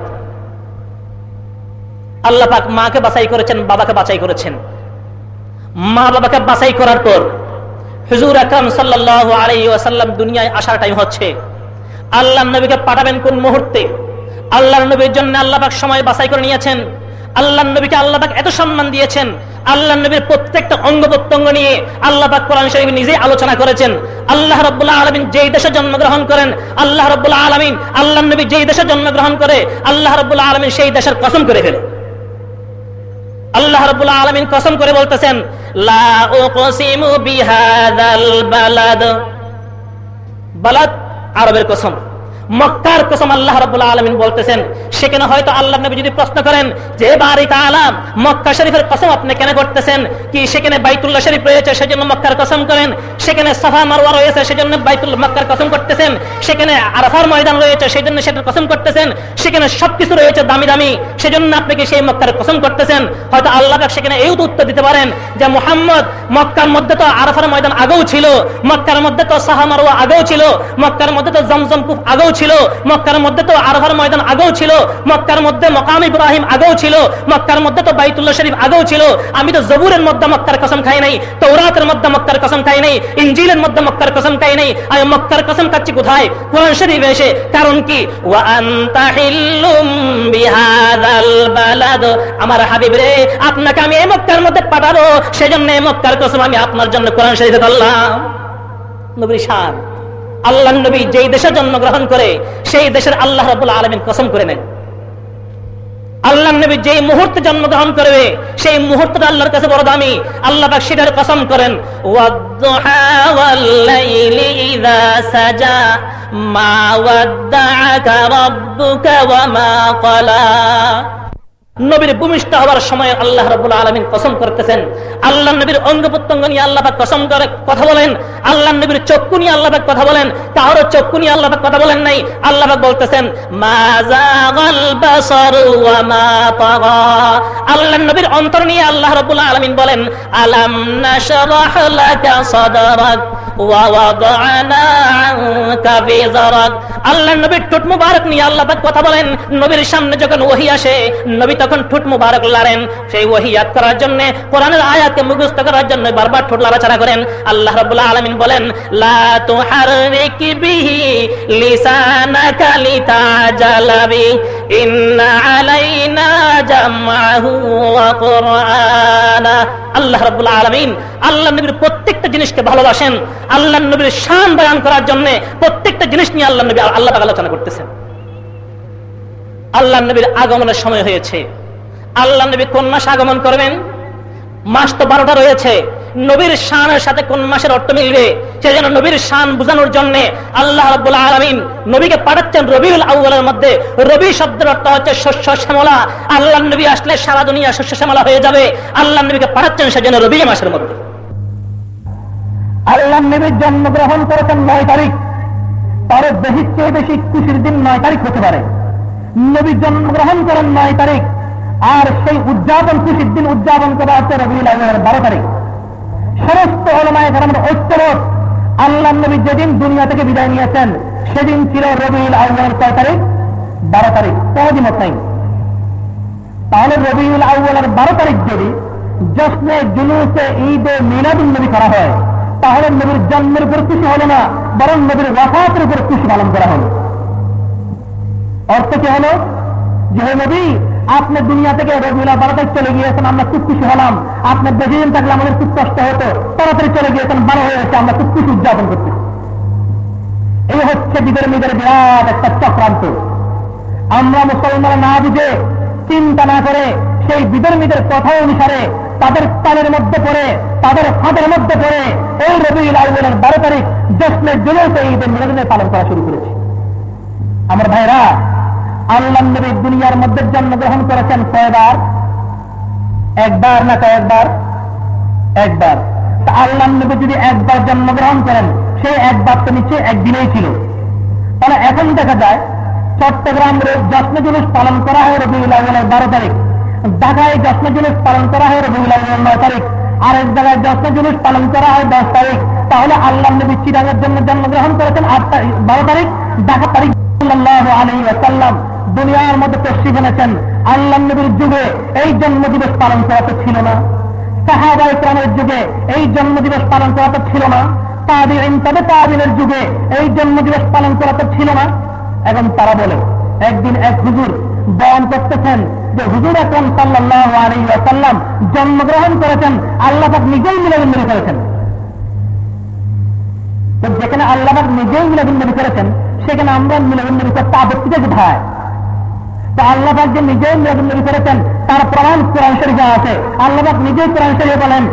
আল্লাহ পাক মাকে বাছাই করেছেন, বাবাকে বাছাই করেছেন। মা বাবাকে বাছাই করার পর হুজুর আকরাম সাল্লাহ আলাইসাল্লাম দুনিয়ায় আসার টাইম হচ্ছে। আল্লাহ নবীকে পাঠাবেন কোন মুহূর্তে? আল্লাহ নবীর জন্য আল্লাহ পাক সময় বাছাই করে নিয়েছেন। আল্লাহ নবীকে আল্লাহ পাক এত সম্মান দিয়েছেন। আল্লাহ নবীর প্রত্যেকটা অঙ্গ প্রত্যঙ্গ নিয়ে আল্লাহ পাক কোরআন শরীফ নিজেই আলোচনা করেছেন। আল্লাহ রব্বুল্লাহ আলমিন যেই দেশে জন্মগ্রহণ করেন, আল্লাহ রব্বুল্লাহ আলমিন আল্লাহ নবী যেই দেশে জন্মগ্রহণ করে, আল্লাহ রব্বুল্লাহ আলমিন সেই দেশের কসম করে ফেলে। আল্লাহ রবুল্লাহ আলমিন কসম করে বলতেছেন বালাদ আরবের কসম। মক্কার কসম আল্লাহ রবুল্লাহ আলমিন বলতেছেন সেখানে হয়তো আল্লাহ নবী যদি প্রশ্ন করেন যে বাড়ি আলাম মক্কা শরীফের কসম আপনি কেন করতেছেন কি সেখানে বাইতুল্লাহ শরীফ রয়েছে সেজন্য মক্কার কসম করেন? সেখানে সাফা মারোয়া রয়েছে সেজন্য বাইতুল্লাহ মক্কার কসম করতেছেন? সেখানে আরাফার ময়দান রয়েছে সেই জন্য সেটার কসম করতেছেন? সেখানে সবকিছু রয়েছে দামি দামি সেজন্য আপনি কি সেই মক্কার কসম করতেছেন? হয়তো আল্লাহ সেখানে এই উত্তর দিতে পারেন যে, মোহাম্মদ, মক্কার মধ্যে তো আরাফার ময়দান আগেও ছিল, মক্কার মধ্যে তো সাহা মারোয়া আগেও ছিল, মক্কার মধ্যে তো জমজম কুফ আগেও ছিল, মক্কার মধ্যে তো আরহার ময়দান আগেও ছিল, মক্কার মধ্যে মকাম ইব্রাহিম আগেও ছিল, মক্কার মধ্যে তো বাইতুল্লাহ শরীফ আগেও ছিল। আমি তো জবুরের মধ্যে মক্কার কসম খাই নাই তৌরাতের মধ্যে মক্কার কসম খাই নাই ইঞ্জিলের মধ্যে মক্কার কসম খাই নাই। আমি মক্কার কসম খাচ্ছি কোথায়? কোরআন শরীফ এসে, কারণ কি? আমার হাবিব রে আপনাকে আমি এই মক্কার মধ্যে পাঠাবো, সেজন্য এই মক্কার কসম আমি আপনার জন্য কোরআন শরীফে ধরলাম। নবী শান। আল্লাহ নবী যেই দেশে জন্মগ্রহণ করে, সেই দেশের আল্লাহ রাবুল আলমিন কসম করে নেন। আল্লাহ নবী যেই মুহূর্তে জন্মগ্রহণ করবে, সেই মুহূর্তটা আল্লাহর কাছে বড় দামি। আল্লাহ সেটার কসম করেন নবীর ভূমিষ্ঠ হওয়ার সময় আল্লাহ রবুল্লা আলমিন কসম করতেছেন। আল্লাহ নবীর অঙ্গ প্রত্যঙ্গ নিয়ে আল্লাহ কসম করে কথা বলেন। আল্লাহ নবীর চক্ষু নিয়ে আল্লাহ কথা বলেন। কারও চক্ষু নিয়ে আল্লাহ কথা বলেন নাই। আল্লাহ বলতেছেন আল্লাহ নবীর অন্তর নিয়ে আল্লাহ রবুল্লা আলমিন বলেন, আলাম আল্লাহ নবীর টুট মুবারক নিয়ে আল্লাহ কথা বলেন। নবীর সামনে যখন ওহি আসে, নবী তখন ঠুট মুবারক লারেন সেই ওহি ইয়াদ করার জন্য, কোরআনের আয়াতকে মুখস্থ করার জন্য বারবার ঠোঁট লাড়াচাড়া করেন। আল্লাহ রাব্বুল আলামিন বলেন, লা বিহি লিসানাকা লিতাজালাবি, ইন্না আলাইনা ওয়া কুরআনা। আল্লাহ আলামিন নবীর প্রত্যেকটা জিনিসকে ভালোবাসেন। আল্লাহ নবীর শান বয়ান করার জন্য প্রত্যেকটা জিনিস নিয়ে আল্লাহ নবী আল্লাহ আলোচনা করতেছেন। আল্লাহ নবীর আগমনের সময় হয়েছে। আল্লাহ নবী কোন মাসে আগমন করবেন? মাস তো বারোটা রয়েছে। নবীর শানের সাথে কোন মাসের অর্থ মিলবে? সে যেন নবীর শান বোঝানোর জন্য আল্লাহ রব্বুল আলমিন নবীকে পাঠাচ্ছেন রবিউল আউ্বালের মধ্যে। রবি শব্দের অর্থ হচ্ছে শস্য শ্যামলা। আল্লাহ নবী আসলে সারা দুনিয়া শস্য শ্যামলা হয়ে যাবে। আল্লাহ নবীকে পাঠাচ্ছেন সে যেন রবি মাসের মধ্যে। আল্লাহ নবীর জন্মগ্রহণ করেছেন নয় তারিখ। তার বেশি চেয়ে বেশি খুশির দিন নয় তারিখ হতে পারে। নবী জন্মগ্রহণ করেন নয় তারিখ, আর সেই উদযাপন, খুশির দিন উদযাপন করা হচ্ছে রবিউল আজমের বারো তারিখ। সমস্ত অলমায় ধর্মের ঐক্যবোধ, আল্লাহ নবী যেদিন দুনিয়া থেকে বিদায় নিয়েছেন, সেদিন ছিল রবিউল আউ্বালের কয় তারিখ? বারো তারিখ সহদিমত নাই। তাহলে রবিউল আউ্বালের বারো তারিখ যদি জশ্নে, জুলুসে, ঈদে মিলাদুল নবী করা হয়, তাহলে নবীর জন্মের উপর খুশি হলো না, বরং নবীর ওয়াফাতের উপর খুশি পালন করা হলো। অর্থ কি হলো? যে হে নবী, আপনি দুনিয়া থেকে রবিউল্লাহ বারো তারিখ চলে গিয়েছেন, আমরা খুব খুশি হলাম। আপনি বেশি দিন থাকলে আমাদের খুব কষ্ট হতো। তাড়াতাড়ি চলে গিয়েছেন বারো হয়ে গেছে আমরা খুব খুশি উদযাপন করতে এই হচ্ছে বিদের মিদের বিরাট একটা চক্রান্ত। আমরা মুসলমানরা না বুঝে চিন্তা না করে সেই বিদের মিদের কথা অনুসারে তাদের তালের মধ্যে পড়ে, তাদের ফাঁদের মধ্যে পড়ে এই রবিউল আউ্বালের বারো তারিখ জশ্নের জুলুসে ঈদের মিলাদিনে পালন করা শুরু করেছে। আমার ভাইরা আল্লাহ নবী দুনিয়ার মধ্যে জন্মগ্রহণ করেছেন কয়বার? একবার না কয়েকবার একবার? তা আল্লাহ নবী যদি একবার জন্মগ্রহণ করেন সেই একবার তো নিচে একদিনেই ছিল। তাহলে এখন দেখা যায়, চট্টগ্রাম যশ্ন জুলুস পালন করা হয় রবিউল আউ্বালের বারো তারিখ। ঢাকায় যশ্ন জুলুস পালন করা হয় রবিউল আউ্বালের নয় তারিখ। আর এক জায়গায় যশ্ন জুলুস পালন করা হয় দশ তারিখ। তাহলে আল্লাহ নবী চিরাগের জন্য জন্মগ্রহণ করেছেন আট তারিখ, বারো তারিখ, ঢাকা তারিখ আলহাম দুনিয়ার মধ্যে তশ্রিফ এনেছেন। আল্লাহ নবীর যুগে এই জন্মদিবস পালন করা তো ছিল না। সাহাবা ইসলামের যুগে এই জন্মদিবস পালন করা তো ছিল না। তাবিন তবে তাবিনের যুগে এই জন্মদিবস পালন করা তো ছিল না। এখন তারা বলে, একদিন এক হুজুর বয়ন করতেছেন যে হুজুর এখন সাল্লাহ আলাইসাল্লাম জন্মগ্রহণ করেছেন, আল্লাহ নিজেই মিলাদুল নবী করেছেন। যেখানে আল্লাহ নিজেই মিলাদুল নবী করেছেন, সেখানে আমরা মিলাদুল নবী করতে আপত্তিতে কোথায় তো আল্লাহ যে নিজেই নবী করেছেন, তার প্রমাণ কোরআন শরীফে আছে। আল্লাহ নিজেই কোরআন শরীফে বলেন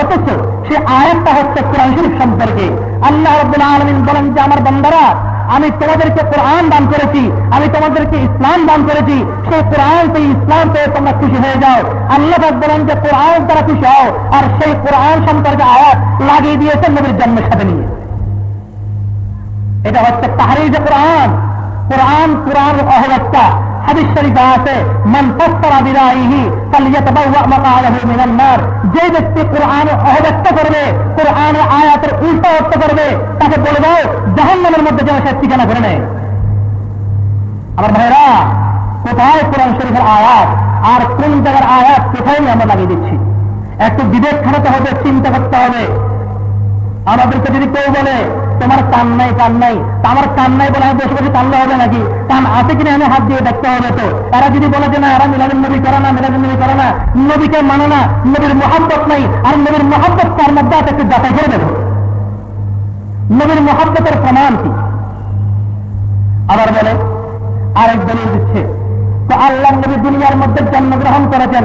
অথচ সে আয়াতটা হচ্ছে কোরআন শরীফ সম্পর্কে। আল্লাহ রব্বুল আলমিন বলেন যে, আমার বন্দারা, আমি তোমাদেরকে কোরআন দান করেছি, আমি তোমাদেরকে ইসলাম দান করেছি। সেই কোরআন সেই ইসলাম পেয়ে তোমরা খুশি হয়ে যাও। আল্লাহ বলেন যে, কোরআন তারা খুশি হও। আর সেই কোরআন সম্পর্কে আয়াত লাগিয়ে দিয়েছে নবীর জন্মের সাথে নিয়ে। এটা হচ্ছে তাহারি যে কোরআন। কোরআন কোরআন অহবত্তা হাদিস শরীফে আছে, মান ফাসসারা বিরাইহি নার। যে ব্যক্তি কোরআন অহবত্তা করবে, কোরআন আয়াতের উল্টা অর্থ করবে, তাকে বলে দাও, জাহান্নামের মধ্যে যেন সে ঠিকানা করে নেয়। আমার ভাইরা, কোথায় কোরআন শরীফের আয়াত? আর কোন জায়গার আয়াত কোথায় আমরা লাগিয়ে দিচ্ছি? একটু বিবেক খাটাতে হবে, চিন্তা করতে হবে। আমাদেরকে যদি কেউ বলে তোমার কান নাই কান নাই। আমার কান নাই বলে আমি বসে বসে কানলে হবে নাকি? কান আছে কিনা আমি হাত দিয়ে দেখতে হবে তো। এরা যদি বলে যে না, এরা মিলাদুল নবী করে না মিলাদুল নবী করে না, নবীকে মানে না, নবীর মহাব্বত নাই, আর নবীর মহাব্বত তার মধ্যে আছে, একটু যাচাই করে দেব নবীর মহাব্বতের প্রমাণ কি? আবার বলে, আরেক দলিল দিচ্ছে, তো আল্লাহ নবী দুনিয়ার মধ্যে জন্মগ্রহণ করেছেন।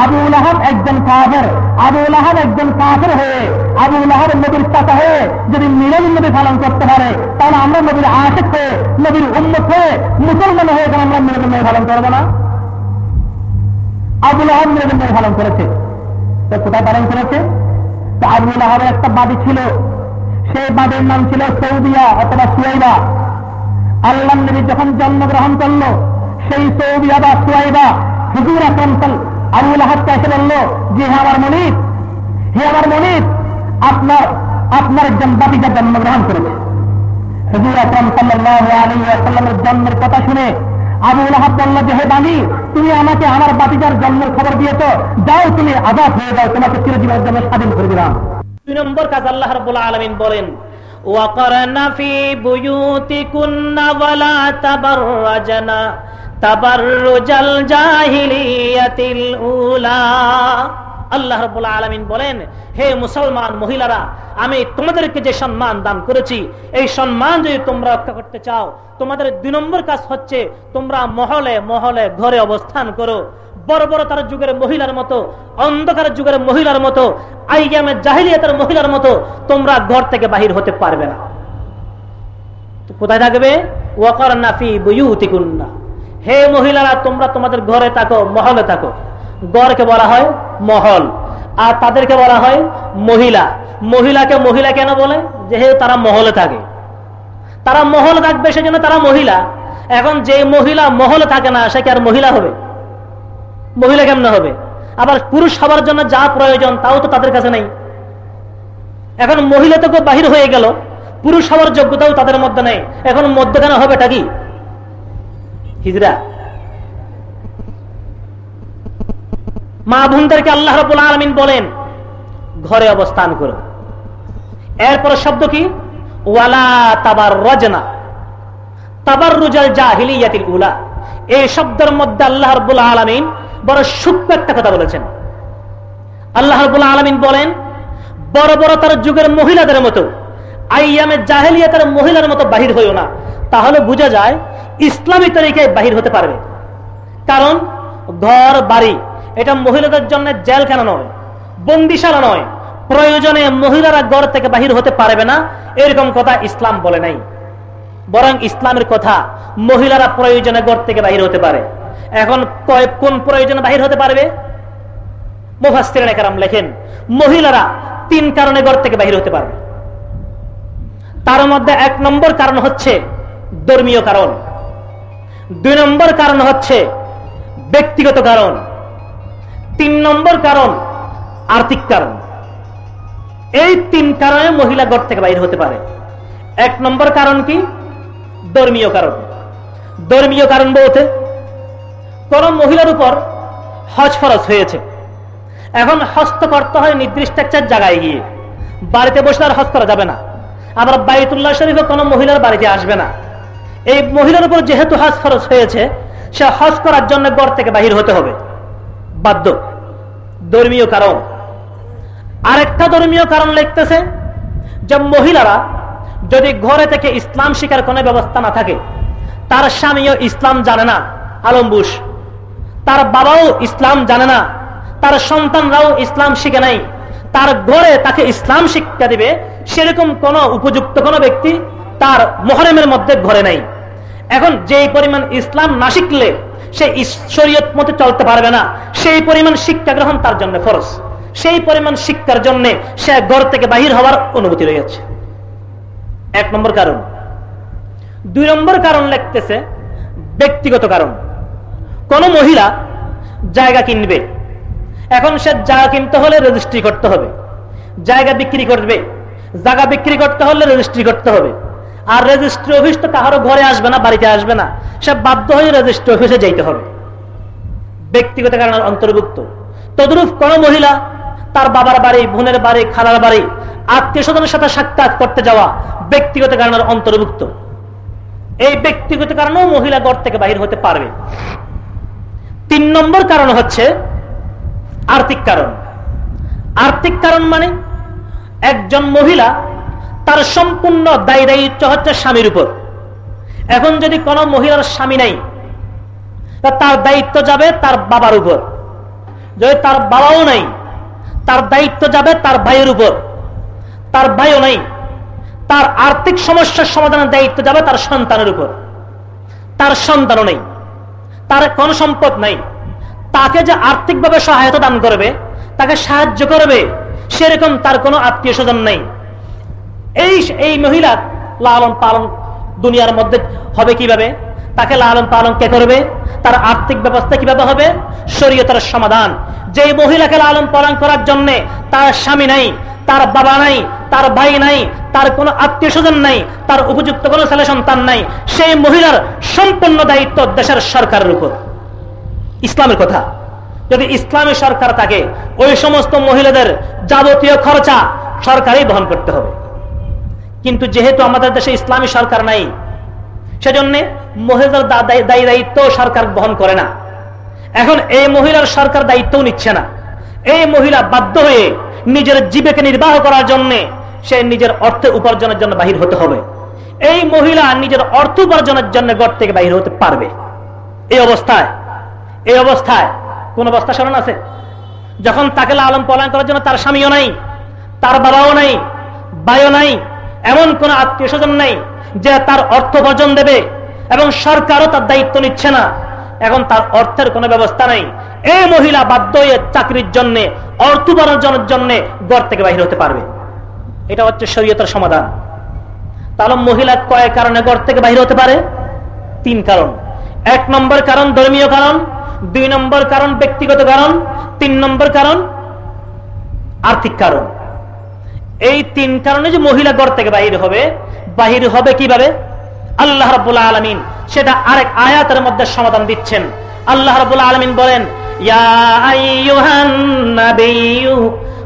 আবুল আহাব একজন কাফের। আবুল আহাব একজন কাফের হয়ে আবুল আহাব নবীর চাচা হয়ে যদি মিলন নবী পালন করতে পারে, তাহলে আমরা নবীর আশেক হয়ে, নবীর উন্মত হয়ে মুসলমান হয়ে গেলে আমরা মিলন নবী পালন করব না? আবুল আহাব মিলন নবী পালন করেছে। তো কোথায় পালন করেছে? তো আবুল আহাবের একটা বাড়ি ছিল। সেই বাড়ির নাম ছিল সৌদিয়া অথবা সুয়াইবা। আল্লাহ নবী যখন জন্মগ্রহণ করল, সেই সৌদিয়া বা সুয়াইবা হুজুর আকরম আবুল আহাবকে এসে বললো যে হে আমার মনির হে আমার মনির আপনার আপনার একজন বাতিজা জন্মগ্রহণ করেছে হুজুর আকরম সাল্লাহ আলী আসাল্লামের জন্মের কথা শুনে আবুল আহাব বলল যে হে বাণী তুমি আমাকে আমার বাতিজার জন্মের খবর দিয়েছ যাও তুমি আজাদ হয়ে যাও তোমাকে চিরজীবনের জন্য স্বাধীন করে দিলাম দুই নম্বর কাজ আল্লাহ রাব্বুল আলামিন বলেন وقرن في بيوتكن ولا تبرجن তাবাররুজাল জাহিলিয়াতিল উলা। আল্লাহ রব্বুল আলমিন বলেন, হে মুসলমান মহিলারা, আমি তোমাদেরকে যে সম্মান দান করেছি, এই সম্মান যদি তোমরা রক্ষা করতে চাও, তোমাদের দুই নম্বর কাজ হচ্ছে তোমরা মহলে মহলে ঘরে অবস্থান করো। বর্বরতার যুগের মহিলার মতো, অন্ধকার যুগের মহিলার মতো আইয়ামের জাহিলিয়াতের মহিলার মতো তোমরা ঘর থেকে বাহির হতে পারবে না। কোথায় থাকবে? ওয়াকার নাফি বুয়ুতিকুন্না। হে মহিলারা, তোমরা তোমাদের ঘরে থাকো, মহলে থাকো। গড়কে বলা হয় মহল, আর তাদেরকে বলা হয় মহিলা। মহিলাকে মহিলা কেন বলে? যেহেতু তারা মহলে থাকে। তারা মহলে থাকবে, সেজন্য তারা মহিলা। এখন যে মহিলা মহলে থাকে না, সে কি আর মহিলা হবে? মহিলা কেমন হবে? আবার পুরুষ হবার জন্য যা প্রয়োজন, তাও তো তাদের কাছে নেই। এখন মহিলা তো বাহির হয়ে গেল, পুরুষ হওয়ার যোগ্যতাও তাদের মধ্যে নেই। এখন মধ্যখানে হবে কি? হিজরা। মা বোনদেরকে আল্লাহ রবুল আলমিন বলেন, ঘরে অবস্থান করো। এরপর শব্দ কি? এই শব্দের মধ্যে বড় কথা বলেছেন। বলেন, বড় বড় তার যুগের মহিলাদের মতো, আইয়ামে জাহেলিয়াতের মহিলার মতো বাহির হইও না। তাহলে বোঝা যায় ইসলামী তরিকায় বাহির হতে পারবে। কারণ ঘর, বাড়ি, এটা মহিলাদের জন্য জেল কেন নয়? বন্দিশালা নয়। প্রয়োজনে মহিলারা ঘর থেকে বাহির হতে পারবে না, এরকম কথা ইসলাম বলে নাই। বরং ইসলামের কথা মহিলারা প্রয়োজনে ঘর থেকে বাহির হতে পারে। এখন কোন প্রয়োজনে বাহির হতে পারবে? মুফাস্তিরাম লেখেন, মহিলারা তিন কারণে ঘর থেকে বাহির হতে পারবে। তার মধ্যে এক নম্বর কারণ হচ্ছে ধর্মীয় কারণ। দুই নম্বর কারণ হচ্ছে ব্যক্তিগত কারণ। তিন নম্বর কারণ আর্থিক কারণ। এই তিন কারণে মহিলা ঘর থেকে বাইর হতে পারে। এক নম্বর কারণ কি? ধর্মীয় কারণ। ধর্মীয় কারণ বলতে কোন মহিলার উপর হজ ফরজ হয়েছে। এখন হস্ত করতে হয় নির্দিষ্ট একটা জায়গায় গিয়ে। বাড়িতে বসে আর হজ করা যাবে না। আবার বাইতুল্লাহ শরীফে কোনো মহিলার বাড়িতে আসবে না। এই মহিলার উপর যেহেতু হজ খরচ হয়েছে, সে হজ করার জন্য গড় থেকে বাহির হতে হবে। বাধ্য। ধর্মীয় কারণ। আরেকটা ধর্মীয় কারণ লিখতেছে যে মহিলারা যদি ঘরে থেকে ইসলাম শিকার কোনো ব্যবস্থা না থাকে, তার স্বামীও ইসলাম জানে না আলম্বুস তার বাবাও ইসলাম জানে না, তার সন্তানরাও ইসলাম শিখে নাই, তার ঘরে তাকে ইসলাম শিক্ষা দিবে, সেরকম কোন উপযুক্ত কোন ব্যক্তি তার মহরমের মধ্যে ঘরে নাই। এখন যেই পরিমাণ ইসলাম না শিখলে সে ঈশ্বরীয় মতে চলতে পারবে না। সেই পরিমাণ শিক্ষা গ্রহণ তার জন্য ফরস সেই পরিমাণ শিক্ষার জন্য সে ঘর থেকে বাহির হওয়ার অনুমতি রয়েছে। এক নম্বর কারণ। দুই নম্বর কারণ লিখতেছে ব্যক্তিগত কারণ। কোন মহিলা জায়গা কিনবে। এখন সে জায়গা কিনতে হলে রেজিস্ট্রি করতে হবে। জায়গা বিক্রি করবে। জায়গা বিক্রি করতে হলে রেজিস্ট্রি করতে হবে। আর রেজিস্ট্রি অফিস তো কাহারও ঘরে আসবে না, বাড়িতে আসবে না। সে বাধ্য হয়ে রেজিস্ট্রি অফিসে যাইতে হবে। ব্যক্তিগত কারণের অন্তর্ভুক্ত। তদরূপ কোন মহিলা তার বাবার বাড়ি, বোনের বাড়ি, খালার বাড়ি আত্মীয় স্বজনের সাথে সাক্ষাৎ করতে যাওয়া ব্যক্তিগত কারণের অন্তর্ভুক্ত। এই ব্যক্তিগত কারণেও মহিলা ঘর থেকে বাহির হতে পারবে। তিন নম্বর কারণ হচ্ছে আর্থিক কারণ। আর্থিক কারণ মানে একজন মহিলা তার সম্পূর্ণ দায়ী দায়িত্ব হচ্ছে স্বামীর উপর। এখন যদি কোনো মহিলার স্বামী নাই তার দায়িত্ব যাবে তার বাবার উপর। যদি তার বাবাও নাই, তার দায়িত্ব যাবে তার ভাইয়ের উপর। তার ভাইও নাই, তার আর্থিক সমস্যার সমাধানের দায়িত্ব যাবে তার সন্তানের উপর। তার সন্তানও নেই, তার কোন সম্পদ নাই। তাকে যে আর্থিকভাবে সহায়তা দান করবে, তাকে সাহায্য করবে, সেরকম তার কোনো আত্মীয় স্বজন নেই। এই এই মহিলা লালন পালন দুনিয়ার মধ্যে হবে কীভাবে? তাকে লালন পালন কে করবে? তার আর্থিক ব্যবস্থা কীভাবে হবে? শরীয়তের সমাধান। যে মহিলাকে লালন পালন করার জন্য তার স্বামী নাই, তার বাবা নাই, তার ভাই নাই, তার কোনো আত্মীয় স্বজন নাই, তার উপযুক্ত কোনো ছেলে সন্তান নাই, সেই মহিলার সম্পূর্ণ দায়িত্ব দেশের সরকারের উপর। ইসলামের কথা। যদি ইসলামী সরকার থাকে, ওই সমস্ত মহিলাদের যাবতীয় খরচা সরকারই বহন করতে হবে। কিন্তু যেহেতু আমাদের দেশে ইসলামী সরকার নাই, সেজন্য মহিলাদের দায়ী দায়িত্ব সরকার বহন করে না। এখন এই মহিলার সরকার দায়িত্বও নিচ্ছে না। এই মহিলা বাধ্য হয়ে নিজের জীবিকা নির্বাহ করার জন্য সে নিজের অর্থ উপার্জনের জন্য বাহির হতে হবে। এই মহিলা নিজের অর্থ উপার্জনের জন্য গড় থেকে বাহির হতে পারবে। এই অবস্থায় এই অবস্থায়, কোন অবস্থা স্মরণ আছে? যখন তাকে লালন পালন করার জন্য তার স্বামীও নাই, তার বাবাও নাই, ভাইও নাই এমন কোন আত্মীয় স্বজন নেই যে তার অর্থ বর্জন দেবে এবং সরকারও তার দায়িত্ব নিচ্ছে না। এখন তার অর্থের কোনো ব্যবস্থা নেই। এই মহিলা বাধ্য হয়ে চাকরির জন্য, অর্থ বর্জনের জন্য গড় থেকে বাহির হতে পারবে। এটা হচ্ছে শরীয়তের সমাধান। তাহলে মহিলা কয় কারণে গড় থেকে বাহির হতে পারে? তিন কারণ। এক নম্বর কারণ ধর্মীয় কারণ, দুই নম্বর কারণ ব্যক্তিগত কারণ, তিন নম্বর কারণ আর্থিক কারণ। এই তিন কারণে যে মহিলা গড় থেকে বাহির হবে বাহির হবে কিভাবে আল্লাহ রবুল্লাহ আলমিন সেটা আরেক আয়াতের মধ্যে সমাধান দিচ্ছেন আল্লাহ রবুল্লাহ আলমিন বলেন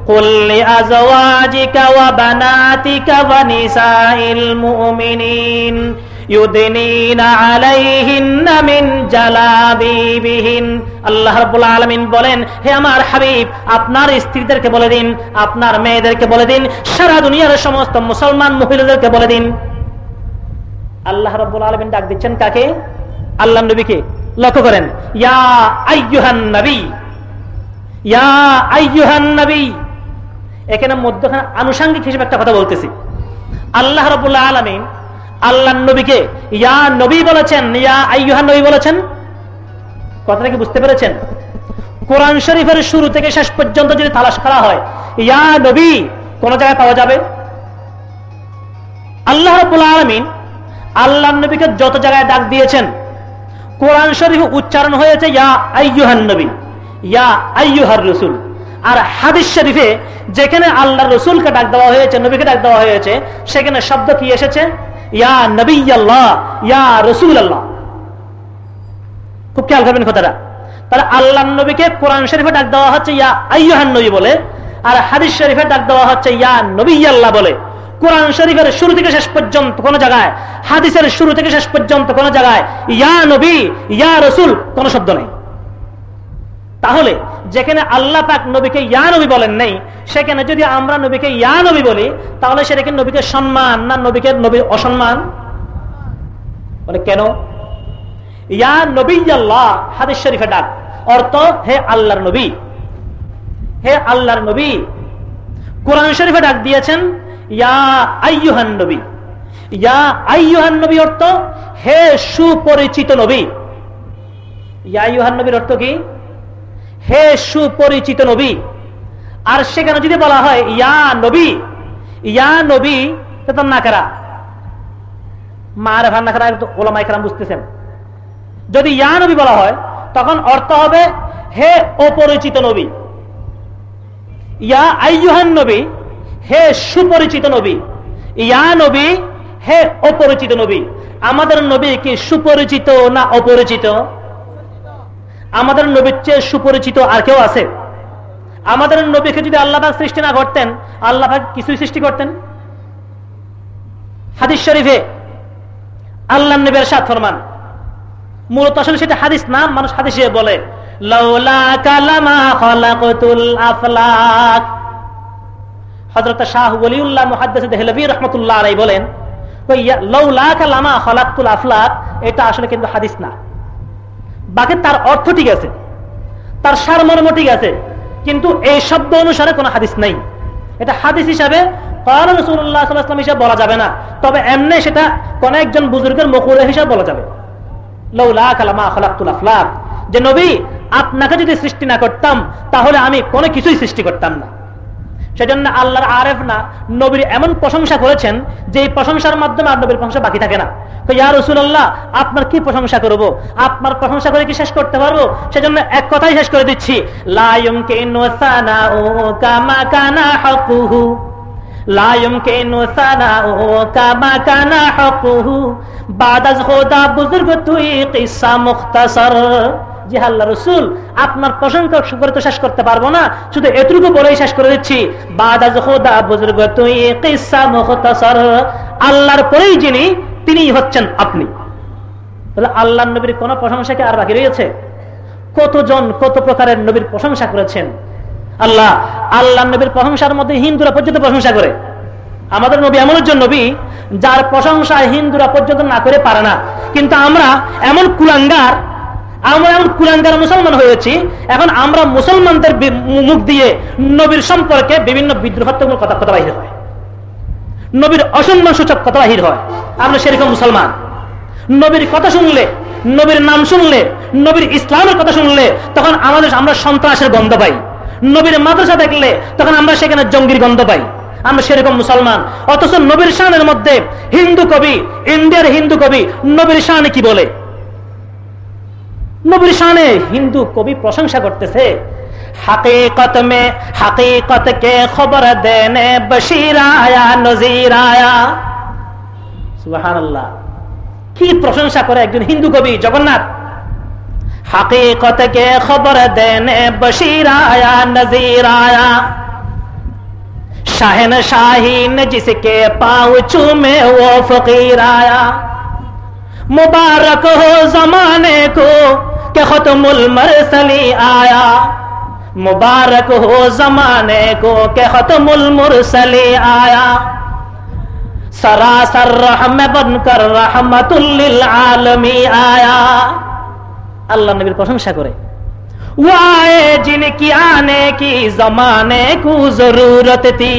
قل لأزواجك وبناتك ونساء المؤمنين আল্লাহ মেয়েদেরকে বলে দিন, সারা দুনিয়ার সমস্ত মুসলমান বলে দিন। আলমিন ডাক দিচ্ছেন কাকে? নবীকে। লক্ষ্য করেন, ইয়া ইয়া এখানে মধ্যখানে আনুষাঙ্গিক হিসেবে একটা কথা বলতেছি। আল্লাহ রবুল্লাহ আলমিন আল্লাহ নবীকে, ইয়া নবী বলেছেন, ইয়া আইয়ুহান নবী বলেছেন। কথাটা কি বুঝতে পেরেছেন? কোরআন শরীফের শুরু থেকে শেষ পর্যন্ত যদি তালাশ করা হয়, ইয়া নবী, কোন জায়গায় পাওয়া যাবে? আল্লাহ রাব্বুল আলামিন আল্লাহ নবীকে যত জায়গায় ডাক দিয়েছেন, কোরআন শরীফ উচ্চারণ হয়েছে, ইয়া আইয়ুহান নবী, ইয়া আইয়ুহার রসুল। আর হাদিস শরীফে যেখানে আল্লাহ রসুলকে ডাক দেওয়া হয়েছে, নবীকে ডাক দেওয়া হয়েছে, সেখানে শব্দ কি এসেছে? ইয়া ইয়া রসুল আল্লাহ খুব খেয়াল করবেন কথাটা। তাহলে আল্লাহ নবীকে কোরআন শরীফে ডাক দেওয়া হচ্ছে ইয়া নবী বলে, আর হাদিস শরীফে ডাক দেওয়া হচ্ছে ইয়া বলে। কোরআন শরীফের শুরু থেকে শেষ পর্যন্ত কোন জায়গায়, হাদিসের শুরু থেকে শেষ পর্যন্ত কোন জায়গায় ইয়া নবী ইয়া রসুল কোন শব্দ নেই। তাহলে যেখানে আল্লাহ পাক নবীকে ইয়া নবী বলেন নেই, সেখানে যদি আমরা নবীকে ইয়া নবী বলি, তাহলে সেটা কি নবীকে সম্মান না নবীকে নবী অসম্মান? বলে কেন? ইয়া নবী আল্লাহ হাদিস শরীফে ডাক। অর্থ, হে আল্লাহর নবী। হে আল্লাহর নবী। কোরআন শরীফে ডাক দিয়েছেন, ইয়া আইয়ুহান নবী। ইয়া আইয়ুহান নবী অর্থ, হে সুপরিচিত নবী। ইয়া আইয়ুহান নবীর অর্থ কি? হে সুপরিচিত নবী, আর সেখানে যদি বলা হয়, ইয়া নবী ইয়া নবী তার নাকারা মার বুঝতেছেন। যদি ইয়া নবী বলা হয়, তখন অর্থ হবে, হে অপরিচিত নবী, ইয়া আইয়ুহান নবী, হে সুপরিচিত নবী, ইয়া নবী, হে অপরিচিত নবী। আমাদের নবী কি সুপরিচিত না অপরিচিত? আমাদের নবীর চেয়ে সুপরিচিত আর কেউ আছে? আমাদের নবীকে যদি আল্লাহ সৃষ্টি না করতেন, আল্লাহ কিছুই সৃষ্টি করতেন? হাদিস শরীফে আল্লাহ নবীর সাত ফরমান। মূলত আসলে সেটা হাদিস না, মানুষ হাদিসে বলে এটা আসলে কিন্তু হাদিস না। বাকি তার অর্থ ঠিক আছে, তার সারমর্ম ঠিক আছে, কিন্তু এই শব্দ অনুসারে কোনো হাদিস নাই। এটা হাদিস হিসাবে সাল্লাহাম হিসাবে বলা যাবে না, তবে এমনি সেটা কোন একজন বুজুর্গের মকুর হিসাবে বলা যাবে। লৌলা কালামা খালাকুল আফলাক, যে নবী, আপনাকে যদি সৃষ্টি না করতাম, তাহলে আমি কোনো কিছুই সৃষ্টি করতাম না। সেজন্য আল্লাহর আরেফ না, নবীর এমন প্রশংসা করেছেন যে এই প্রশংসার মাধ্যমে আর নবীর প্রশংসা বাকি থাকে না। তো ইয়া রসুল্লাহ আপনার কি প্রশংসা করব? আপনার প্রশংসা করে কি শেষ করতে পারব? সেজন্য এক কথাই শেষ করে দিচ্ছি। বাদাজ খোদা বুজুর্গ তুই কিসা মুখতাসর। জি আল্লাহ রসুল আপনার প্রশংসা করে তো শেষ করতে পারব না, শুধু এটুকু বলেই শেষ করে দিচ্ছি। আল্লাহর পরেই যিনি তিনি হচ্ছেন আপনি। আল্লাহ নবীর কোন প্রশংসা কি আর বাকি রয়েছে? কতজন কত প্রকারের নবীর প্রশংসা করেছেন? আল্লাহ আল্লাহ নবীর প্রশংসার মধ্যে হিন্দুরা পর্যন্ত প্রশংসা করে। আমাদের নবী এমন একজন নবী, যার প্রশংসা হিন্দুরা পর্যন্ত না করে পারে না। কিন্তু আমরা এমন কুলাঙ্গার আমরা এমন কুলাঙ্গার মুসলমান হয়েছি। এখন আমরা মুসলমানদের মুখ দিয়ে নবীর সম্পর্কে বিভিন্ন বিদ্রোহাত্মক কথা কথা বাহির হয়। নবীর অসম্মান সূচক কথা বাহির হয়। আমরা সেরকম মুসলমান। নবীর কথা শুনলে, নবীর নাম শুনলে, নবীর ইসলামের কথা শুনলে, তখন আমাদের আমরা সন্ত্রাসের গন্ধ পাই। নবীর মাদ্রাসা দেখলে, তখন আমরা সেখানে জঙ্গির গন্ধ পাই। আমরা সেরকম মুসলমান। অথচ নবীর শানের মধ্যে হিন্দু কবি, ইন্ডিয়ার হিন্দু কবি, নবীর শানে কি বলে? নবীর শানে হিন্দু কবি প্রশংসা করতেছে हकीकत में हकीकत के खबर देने बशीर आया नजीर आया সুবাহান আল্লাহ কি প্রশংসা করে একজন হিন্দু কবি জগন্নাথ हकीकत के खबर देने बशीर आया नजीर आया शाहन शाहीन जिसके पाँव चूमे वो फकीर आया मुबारक हो जमाने को کہ ختم المرسلی آیا مبارک ہو زمانے کو کہ ختم المرسلی آیا سراسر رحم بن کر رحمت للعالمی آیا আল্লাহ নবীর প্রশংসা করে وہ آئے جن کی آنے کی زمانے کو ضرورت تھی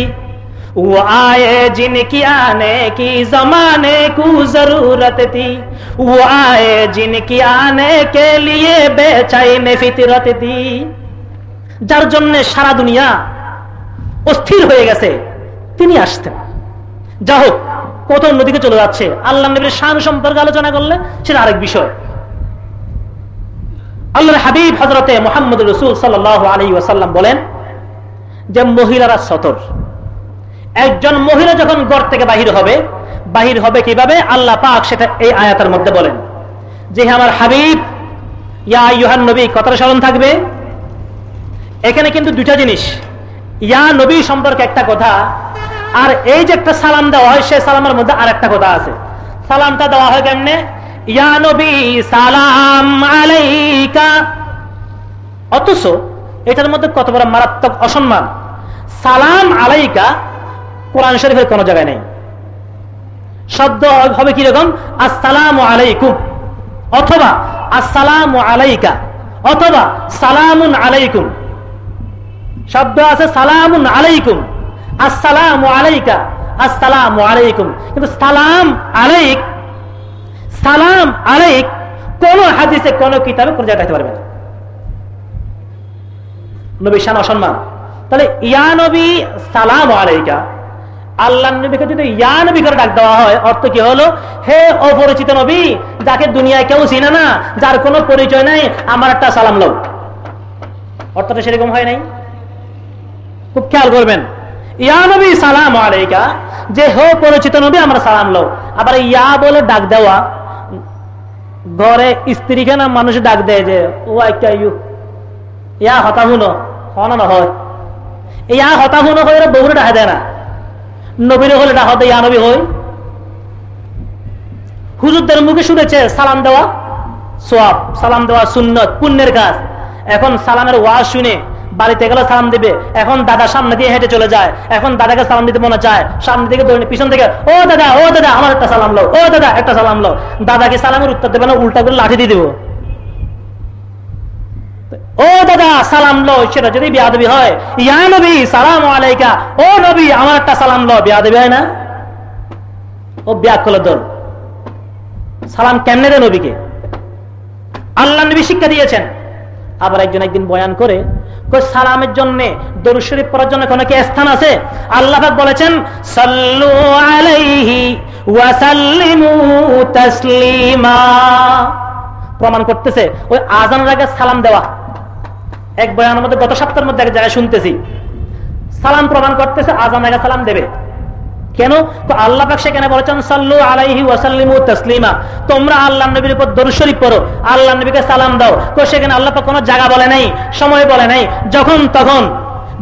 वो आए जिनकी आने की जमाने को जरूरत थी वो आए जिनकी आने के लिए बेचैन फितरत थी যার জন্য সারা দুনিয়া অস্থির হয়ে গেছে তিনি আসতেন যা হোক কত অন্যদিকে চলে যাচ্ছে আল্লাহ নবীর শান সম্পর্কে আলোচনা করলে সেটা আরেক বিষয় আল্লাহ হাবিব হজরতে মোহাম্মদ রসুল সাল্লাহ আলী ওয়াসাল্লাম বলেন যে মহিলারা সতর একজন মহিলা যখন গড় থেকে বাহির হবে বাহির হবে কীভাবে? আল্লাহ পাক সেটা এই আয়াতের মধ্যে বলেন। যে আমার হাবিব, ইয়া ইউহান নবী কতটা স্মরণ থাকবে? এখানে কিন্তু দুটা জিনিস। ইয়া নবী সম্পর্কে একটা কথা, আর এই যে একটা সালাম দেওয়া হয় সে সালামের মধ্যে আর একটা কথা আছে। সালামটা দেওয়া হয় কেমনে? ইয়া নবী, সালাম আলাইকা। অথচ এটার মধ্যে কত বড় মারাত্মক অসম্মান। সালাম আলাইকা কোরআন শরীফের কোন জায়গায় নেই। শব্দ হবে কীরকম? আসসালাম আলাইকুম। অথবা, আসসালাম আলাইকা। অথবা, সালামুন আলাইকুম। শব্দ আছে, সালামুন আলাইকুম। আসসালাম আলাইকা। আসসালাম আলাইকুম। কিন্তু সালাম আলাইক সালাম আলাইক কোন হাদিসে, কোন কিতাবে, কোন জায়গায় পারবে না। নবী শান অসম্মান। তাহলে, ইয়া নবী, সালাম আলাইকা। আল্লাহ নবীকে যদি ইয়া নবী করে ডাক দেওয়া হয়, অর্থ কি হলো? হে অপরিচিত নবী, যাকে দুনিয়ায় কেউ চিনে না, যার কোনো পরিচয় নাই, আমার একটা সালাম লও অর্থটা সেরকম হয় নাই? খুব খেয়াল করবেন। ইয়া নবী, সালাম আলাইকা। যে হো পরিচিত নবী, আমরা সালাম লও আবার ইয়া বলে ডাক দেওয়া, ঘরে স্ত্রীকে না মানুষ ডাক দেয় যে, ও একটা ইউ ইয়া হতাহুনো হন না হয় ইয়া হতাহুনো হয়ে বহুরে ডাকা দেয় না। নবীর হলে ডাকা দেয় ইয়া নবী হই। হুজুরদের মুখে শুনেছে সালাম দেওয়া সোয়াব, সালাম দেওয়া সুন্নত, পুণ্যের কাজ। এখন সালামের ওয়াজ শুনে বাড়িতে গেলে সালাম দিবে। এখন দাদা সামনে দিয়ে হেঁটে চলে যায়। এখন দাদাকে সালাম দিতে মনে চায়। সামনে দিকে পিছন থেকে, ও দাদা ও দাদা, আমার একটা সালাম লো ও দাদা, একটা সালাম লো দাদাকে সালামের উত্তর দেবে না, উল্টা করে লাঠি দিয়ে দেবো। ও দাদা, সালাম লো, সেটা যদি হয়, ইয়া নবী, সালাম আলাইকা। ও নবী, আমার একটা সালাম লো হয় না? ও দল। সালাম কেমনে রে নবীকে? আল্লাহ নবী শিক্ষা দিয়েছেন। আবার একজন একদিন বয়ান করে সালামের জন্য, দরুদ শরীফ পড়ার জন্য কোনো কি স্থান আছে? আল্লাহ বলেছেন, সাল্লু আলাইহি তাসলিমা। প্রমাণ করতেছে, ওই আজানের আগে সালাম দেওয়া। এক বয়ানের মধ্যে গত সপ্তাহের মধ্যে এক জায়গায় শুনতেছি। সালাম প্রমাণ করতেছে, আজান আগে সালাম দেবে। কেন? তো আল্লাহ পাক সেখানে বলেছেন, সাল্লু আলাইহি ওয়াসাল্লিমু তাসলিমা। তোমরা আল্লাহ নবীর উপর দরুদ শরীফ পড়ো আল্লাহ নবীকে সালাম দাও। তো সেখানে আল্লাহ পাক কোনো জায়গা বলে নাই, সময় বলে নাই, যখন তখন।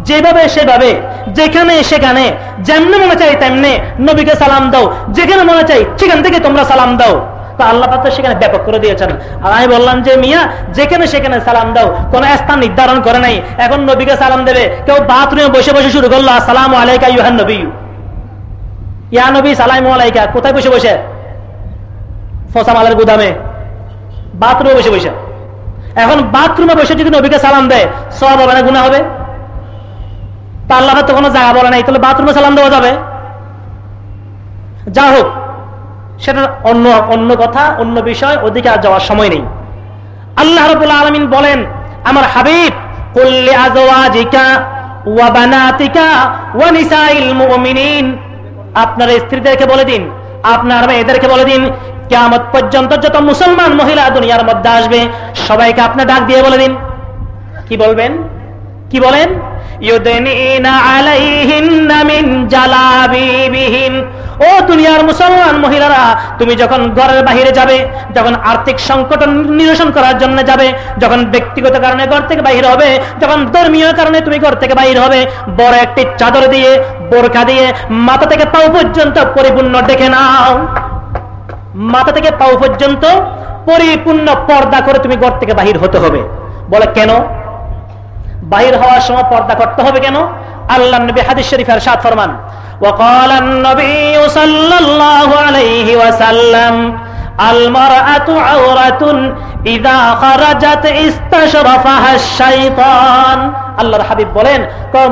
যেভাবে সেভাবে, যেখানে সেখানে, যেমনি মনে চাই তেমনি নবীকে সালাম দাও, যেখানে মনে চাই সেখান থেকে তোমরা সালাম দাও। তো আল্লাহ পাক সেখানে ব্যাপক করে দিয়েছেন। আর আমি বললাম যে, মিয়া, যেখানে সেখানে সালাম দাও। কোন স্থান নির্ধারণ করে নাই। এখন নবীকে সালাম দেবে। কেউ বাথরুমে বসে বসে শুরু করল, আসসালাম আলাইকা ইউহান নবী। ইয়া নবী, সালাম আলাইকা। কোথায় বসে বসে? ফসা মালের গুদামে। বাথরুমে বসে বসে। এখন বাথরুমে বসে যদি নবীকে সালাম দেয় সব হবে না গুণা হবে? তা আল্লাহ তো কোনো জায়গা বলে নাই। তাহলে বাথরুমে সালাম দেওয়া যাবে? যা হোক সেটা অন্য অন্য কথা, অন্য বিষয়, ওদিকে আর যাওয়ার সময় নেই। আল্লাহ রবুল্লা আলমিন বলেন, আমার হাবিব কল্লে আপনার স্ত্রীদেরকে বলে দিন, আপনার মেয়েদেরকে বলে দিন কেমত পর্যন্ত যত মুসলমান মহিলা দুনিয়ার মধ্যে আসবে, সবাইকে আপনার ডাক দিয়ে বলে দিন। কি বলবেন? কি বলেন? ও দুনিয়ার মুসলমান মহিলারা, তুমি যখন ঘরের বাহিরে যাবে, যখন আর্থিক সংকট নিরসন করার জন্য যাবে, যখন ব্যক্তিগত কারণে ঘর থেকে বাহির হবে, যখন ধর্মীয় কারণে তুমি ঘর থেকে বাহির হবে, বড় একটি চাদর দিয়ে, বোরখা দিয়ে, মাথা থেকে পাও পর্যন্ত পরিপূর্ণ দেখে নাও। মাথা থেকে পাও পর্যন্ত পরিপূর্ণ পর্দা করে তুমি ঘর থেকে বাহির হতে হবে। বলে কেন? বাহির হওয়ার সময় পর্দা করতে হবে কেন? আল্লাহ নবী হাদিস শরীফের সাত ফরমান وقال النبي صلى الله عليه وسلم المرأة عورة إذا خرجت استشرفها الشيطان আল্লাহর হাবিব বলেন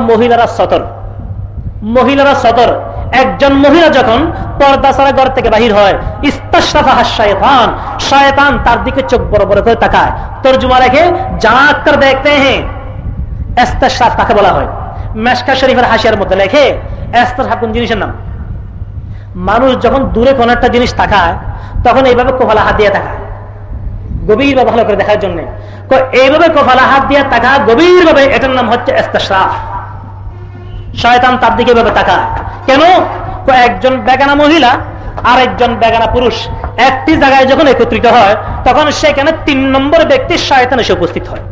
মহিলারা সতর মহিলারা সতর একজন মহিলা যখন পর্দা ছাড়া ঘর থেকে বাহির হয় শয়তান শয়তান তার দিকে চোখ বড় বড় করে তাকায় তর্জুমা রেখে জাঁক কর দেখতে হ্যাঁ এস্তাশরাফ তাকে বলা হয় মেশকা শরীফের হাসিয়ার মধ্যে লেখে এস্তাশরাফ কোন জিনিসের নাম। মানুষ যখন দূরে কোন একটা জিনিস তাকায়, তখন এইভাবে কোফালা হাত দিয়ে তাকায়। গভীর ভালো করে দেখার জন্য। এইভাবে কোফালা হাত দিয়ে তাকা গভীর ভাবে এটার নাম হচ্ছে শয়তান তার দিকে এভাবে তাকায়। কেন? একজন বেগানা মহিলা আর একজন বেগানা পুরুষ, একটি জায়গায় যখন একত্রিত হয়, তখন সেখানে তিন নম্বর ব্যক্তি শয়তান এসে উপস্থিত হয়।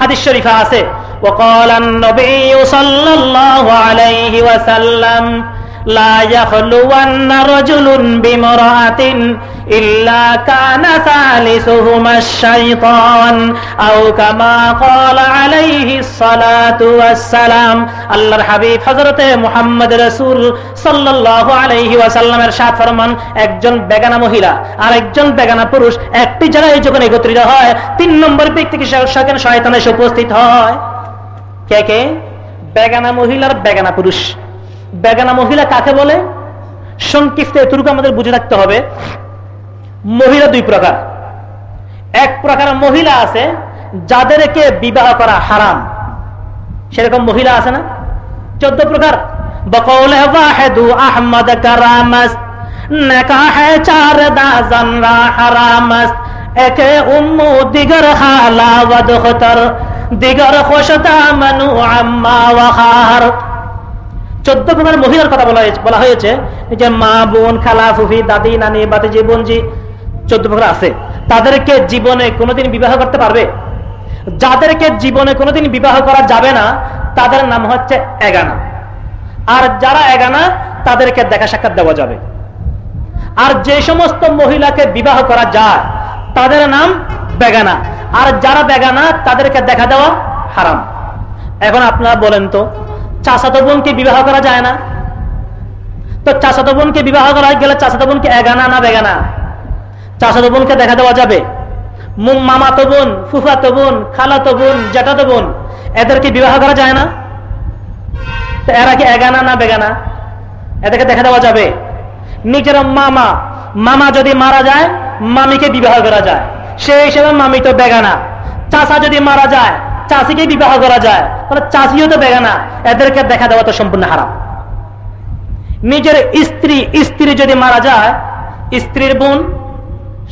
হাদিস শরীফা আছে وقال النبي صلى الله عليه وسلم لا يخلون رجل بامرأة إلا كان ثالثهما الشيطان أو كما قال عليه الصلاة والسلام আল্লাহর হাবিব হযরতে মুহাম্মদ রাসূল সাল্লাল্লাহু আলাইহি ওয়াসাল্লামের সাথ ফরমান একজন বেগানা মহিলা আর একজন বেগানা পুরুষ একটি জায়গায় যখন একত্রিত হয় তিন নম্বর ব্যক্তিকে সেখানে শয়তান এসে উপস্থিত হয় কে কে? বেগানা মহিলার বেগানা পুরুষ। বেগানা মহিলা কাকে বলে? সংক্ষিপ্ত এতটুকু আমাদের বুঝে রাখতে হবে। মহিলা দুই প্রকার। এক প্রকার মহিলা আছে যাদেরকে বিবাহ করা হারাম। সেরকম মহিলা আছে না? চোদ্দ প্রকার। বকৌলে দিগর খোশতা মানু আম্মা ওয়াহার চোদ্দ প্রকার মহিলার কথা বলা হয়েছে বলা হয়েছে। যে মা, বোন, খালা, ফুফি, দাদি, নানি বাতিজি বোনজি, চোদ্দ প্রকার আছে। তাদেরকে জীবনে কোনোদিন বিবাহ করতে পারবে? যাদেরকে জীবনে কোনোদিন বিবাহ করা যাবে না, তাদের নাম হচ্ছে এগানা। আর যারা এগানা, তাদেরকে দেখা সাক্ষাৎ দেওয়া যাবে। আর যে সমস্ত মহিলাকে বিবাহ করা যায়, তাদের নাম বেগানা। আর যারা বেগানা তাদেরকে দেখা দেওয়া হারাম। এখন আপনারা বলেন তো চাষাতো বোনকে বিবাহ করা যায় না? তো চাষাতো বোনকে বিবাহ করা গেলে চাষাতো বোনকে এগানা না বেগানা? চাষাতো বোনকে দেখা দেওয়া যাবে? মামাতো বোন, ফুফাতো বোন, খালাতো বোন জ্যাঠাতো বোন, এদেরকে বিবাহ করা যায় না? তো এরা কি এগানা না বেগানা? এদেরকে দেখা দেওয়া যাবে? নিজের মামা মামা যদি মারা যায়, মামিকে বিবাহ করা যায়। সেই হিসেবে মামি তো বেগানা। চাষা যদি মারা যায় চাষিকে বিবাহ করা যায়, তাহলে চাষিও তো বেগানা। এদেরকে দেখা দেওয়া তো সম্পূর্ণ হারাম। নিজের স্ত্রী স্ত্রী যদি মারা যায়, স্ত্রীর বোন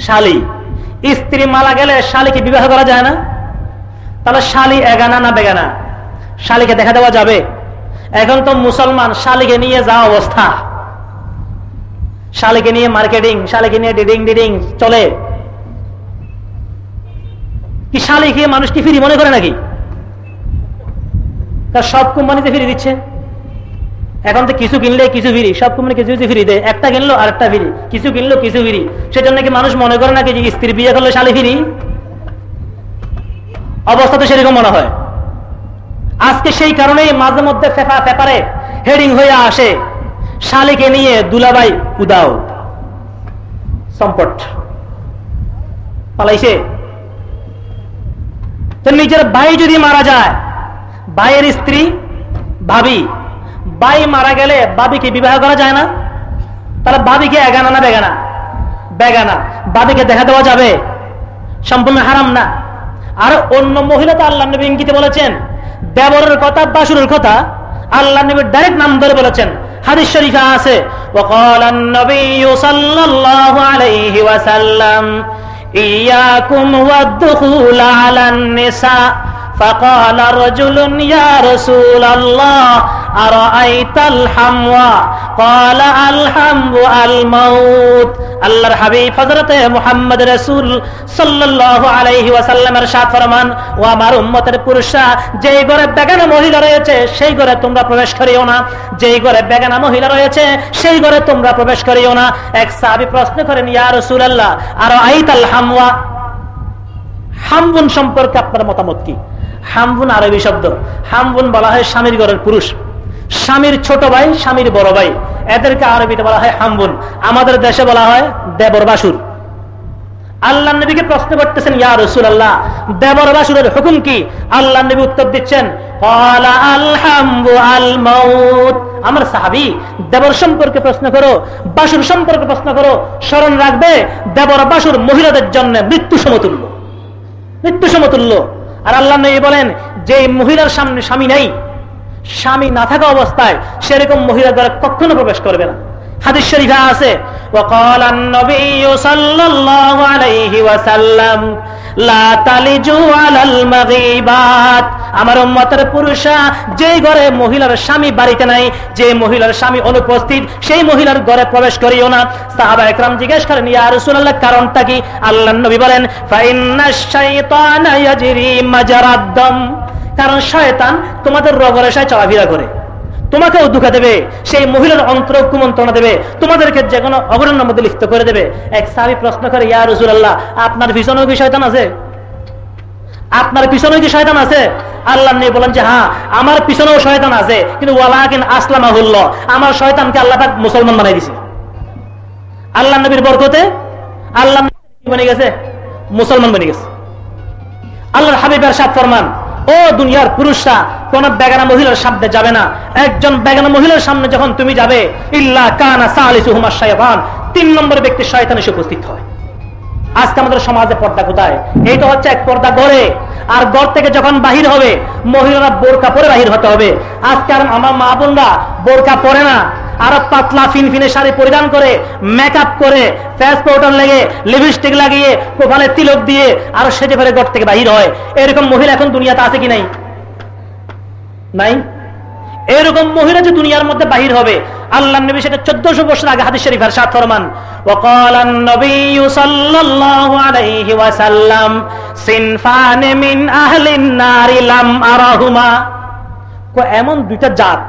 শালী। স্ত্রী মারা গেলে শালীকে বিবাহ করা যায় না। তাহলে শালি এগানা না বেগানা? শালিকে দেখা দেওয়া যাবে। এখন তো মুসলমান শালীকে নিয়ে যাওয়া অবস্থা। শালিকে নিয়ে মার্কেটিং, শালীকে নিয়ে ডিডিং ডিডিং চলে। কি শালি খেয়ে মানুষ কি ফিরি মনে করে নাকি? তার সব কোম্পানিতে ফিরি দিচ্ছে। এখন তো কিছু কিনলে কিছু ফিরি, সব কোম্পানি কিছু কিছু ফিরি দেয়। একটা কিনলো আর একটা ফিরি, কিছু কিনলো কিছু ফিরি। সেজন্য কি মানুষ মনে করে নাকি যে স্ত্রী বিয়ে করলে শালি ফিরি? অবস্থা তো সেরকম মনে হয়। আজকে সেই কারণেই মাঝে মধ্যে ফেফা পেপারে হেডিং হয়ে আসে, শালিকে নিয়ে দুলাবাই উদাও। সম্পট পালাইছে। তো নিজের ভাই যদি মারা যায় ভাইয়ের স্ত্রী ভাবি ভাই মারা গেলে বাবিকে বিবাহ করা যায় না তাহলে বাবিকে এগানা না বেগানা বেগানা বাবিকে দেখা দেওয়া যাবে সম্পূর্ণ হারাম না আর অন্য মহিলা তো আল্লাহ নবী ইঙ্গিতে বলেছেন দেবরের কথা বাসুরের কথা আল্লাহ নবীর ডাইরেক্ট নাম ধরে বলেছেন হাদিস শরীফে আছে وقال النبي صلى الله عليه وسلم إياكم والدخول على النساء فقال رجل يا رسول الله أرأيت الحموى قال الحمو الموت আল্লাহর হাবিব হযরতে মুহাম্মদ রাসূল সাল্লাল্লাহু আলাইহি ওয়াসাল্লামের সাথ ফরমান ও আমার উম্মতের পুরুষরা যেই ঘরে বেগানা মহিলা রয়েছে সেই ঘরে তোমরা প্রবেশ করিও না যেই ঘরে বেগানা মহিলা রয়েছে সেই ঘরে তোমরা প্রবেশ করিও না এক সাহাবী প্রশ্ন করেন ইয়া রাসূলুল্লাহ আর আইতাল হামওয়া হামবুন সম্পর্কে আপনার মতামত কি হামবুন আরবি শব্দ। হামবুন বলা হয় স্বামীর ঘরের পুরুষ। স্বামীর ছোট ভাই, স্বামীর বড় ভাই। এদেরকে আরবিতে বলা হয় হামবুন। আমাদের দেশে বলা হয় দেবর বাসুর আল্লাহ নবীকে প্রশ্ন করতেছেন, ইয়া রসুল আল্লাহ দেবর বাসুরের হুকুম কি? আল্লাহ নবী উত্তর দিচ্ছেন আমার সাহাবি, দেবর সম্পর্কে প্রশ্ন করো, বাসুর সম্পর্কে প্রশ্ন করো, স্মরণ রাখবে দেবর বাসুর মহিলাদের জন্য মৃত্যু সমতুল্য। মৃত্যু সমতুল্য। আর আল্লাহ নবী বলেন যে মহিলার সামনে স্বামী নেই, স্বামী না থাকা অবস্থায় সেরকম মহিলা দ্বারা কখনো প্রবেশ করবে না। হাদিস শরীফা আছে লা আমার মতের পুরুষা যে ঘরে মহিলার স্বামী বাড়িতে নাই, যে মহিলার স্বামী অনুপস্থিত, সেই মহিলার ঘরে প্রবেশ করিও না। সাহাবা একরাম জিজ্ঞেস করেন ইয়ার সুনাল্লাহ কারণটা কি? আল্লাহ নবী বলেন ফাইন্নাশ কারণ শয়তান তোমাদের রগরেশায় চলাফেরা করে। তোমাকেও দুঃখা দেবে, সেই মহিলার অন্তর কুমন্ত্রণা দেবে, তোমাদেরকে যে কোনো অগ্রণ্যের মধ্যে লিপ্ত করে দেবে। এক সাহাবি প্রশ্ন করে, ইয়া রসুল আল্লাহ আপনার পিছনেও কি শয়তান আছে? আপনার পিছনেও কি শয়তান আছে? আল্লাহ নিয়ে বলেন যে হ্যাঁ আমার পিছনেও শয়তান আছে, কিন্তু আসলামা আমার শয়তানকে আল্লাহ পাক মুসলমান বানাই দিছে। আল্লাহ নবীর বরকতে আল্লাহ বনে গেছে, মুসলমান বনে গেছে। আল্লাহর হাবিবের সাত ফরমান ও দুনিয়ার পুরুষরা, কোন বেগানা মহিলার সামনে যাবে না। একজন বেগানা মহিলার সামনে যখন তুমি যাবে, ইল্লা কানা সালিসুহুমা শাইতান, তিন নম্বর ব্যক্তি শয়তান এসে উপস্থিত হয়। আজকে আমাদের সমাজে পর্দা কোথায়? এই তো হচ্ছে এক পর্দা গড়ে। আর গড় থেকে যখন বাহির হবে, মহিলারা বোরকা পরে বাহির হতে হবে। আজকে আর আমার মা বোনরা বোরকা পরে না। আরো পাতলা ফিন ফিনে শাড়ি পরিধান করে মেকআপ করে ফেস পাউডার লেগে লিপস্টিক লাগিয়ে কপালে তিলক দিয়ে আরো সেজে ফেলে গড় থেকে বাহির হয় এরকম মহিলা এখন দুনিয়াতে আছে কি নাই নাই এরকম মহিলা যে দুনিয়ার মধ্যে বাহির হবে আল্লাহ নবী সেটা চোদ্দশো বছর আগে হাদিস শরীফের সাত ফরমান وقال النبي صلى الله عليه وسلم صنفان من اهل النار لم ارهما এমন দুইটা জাত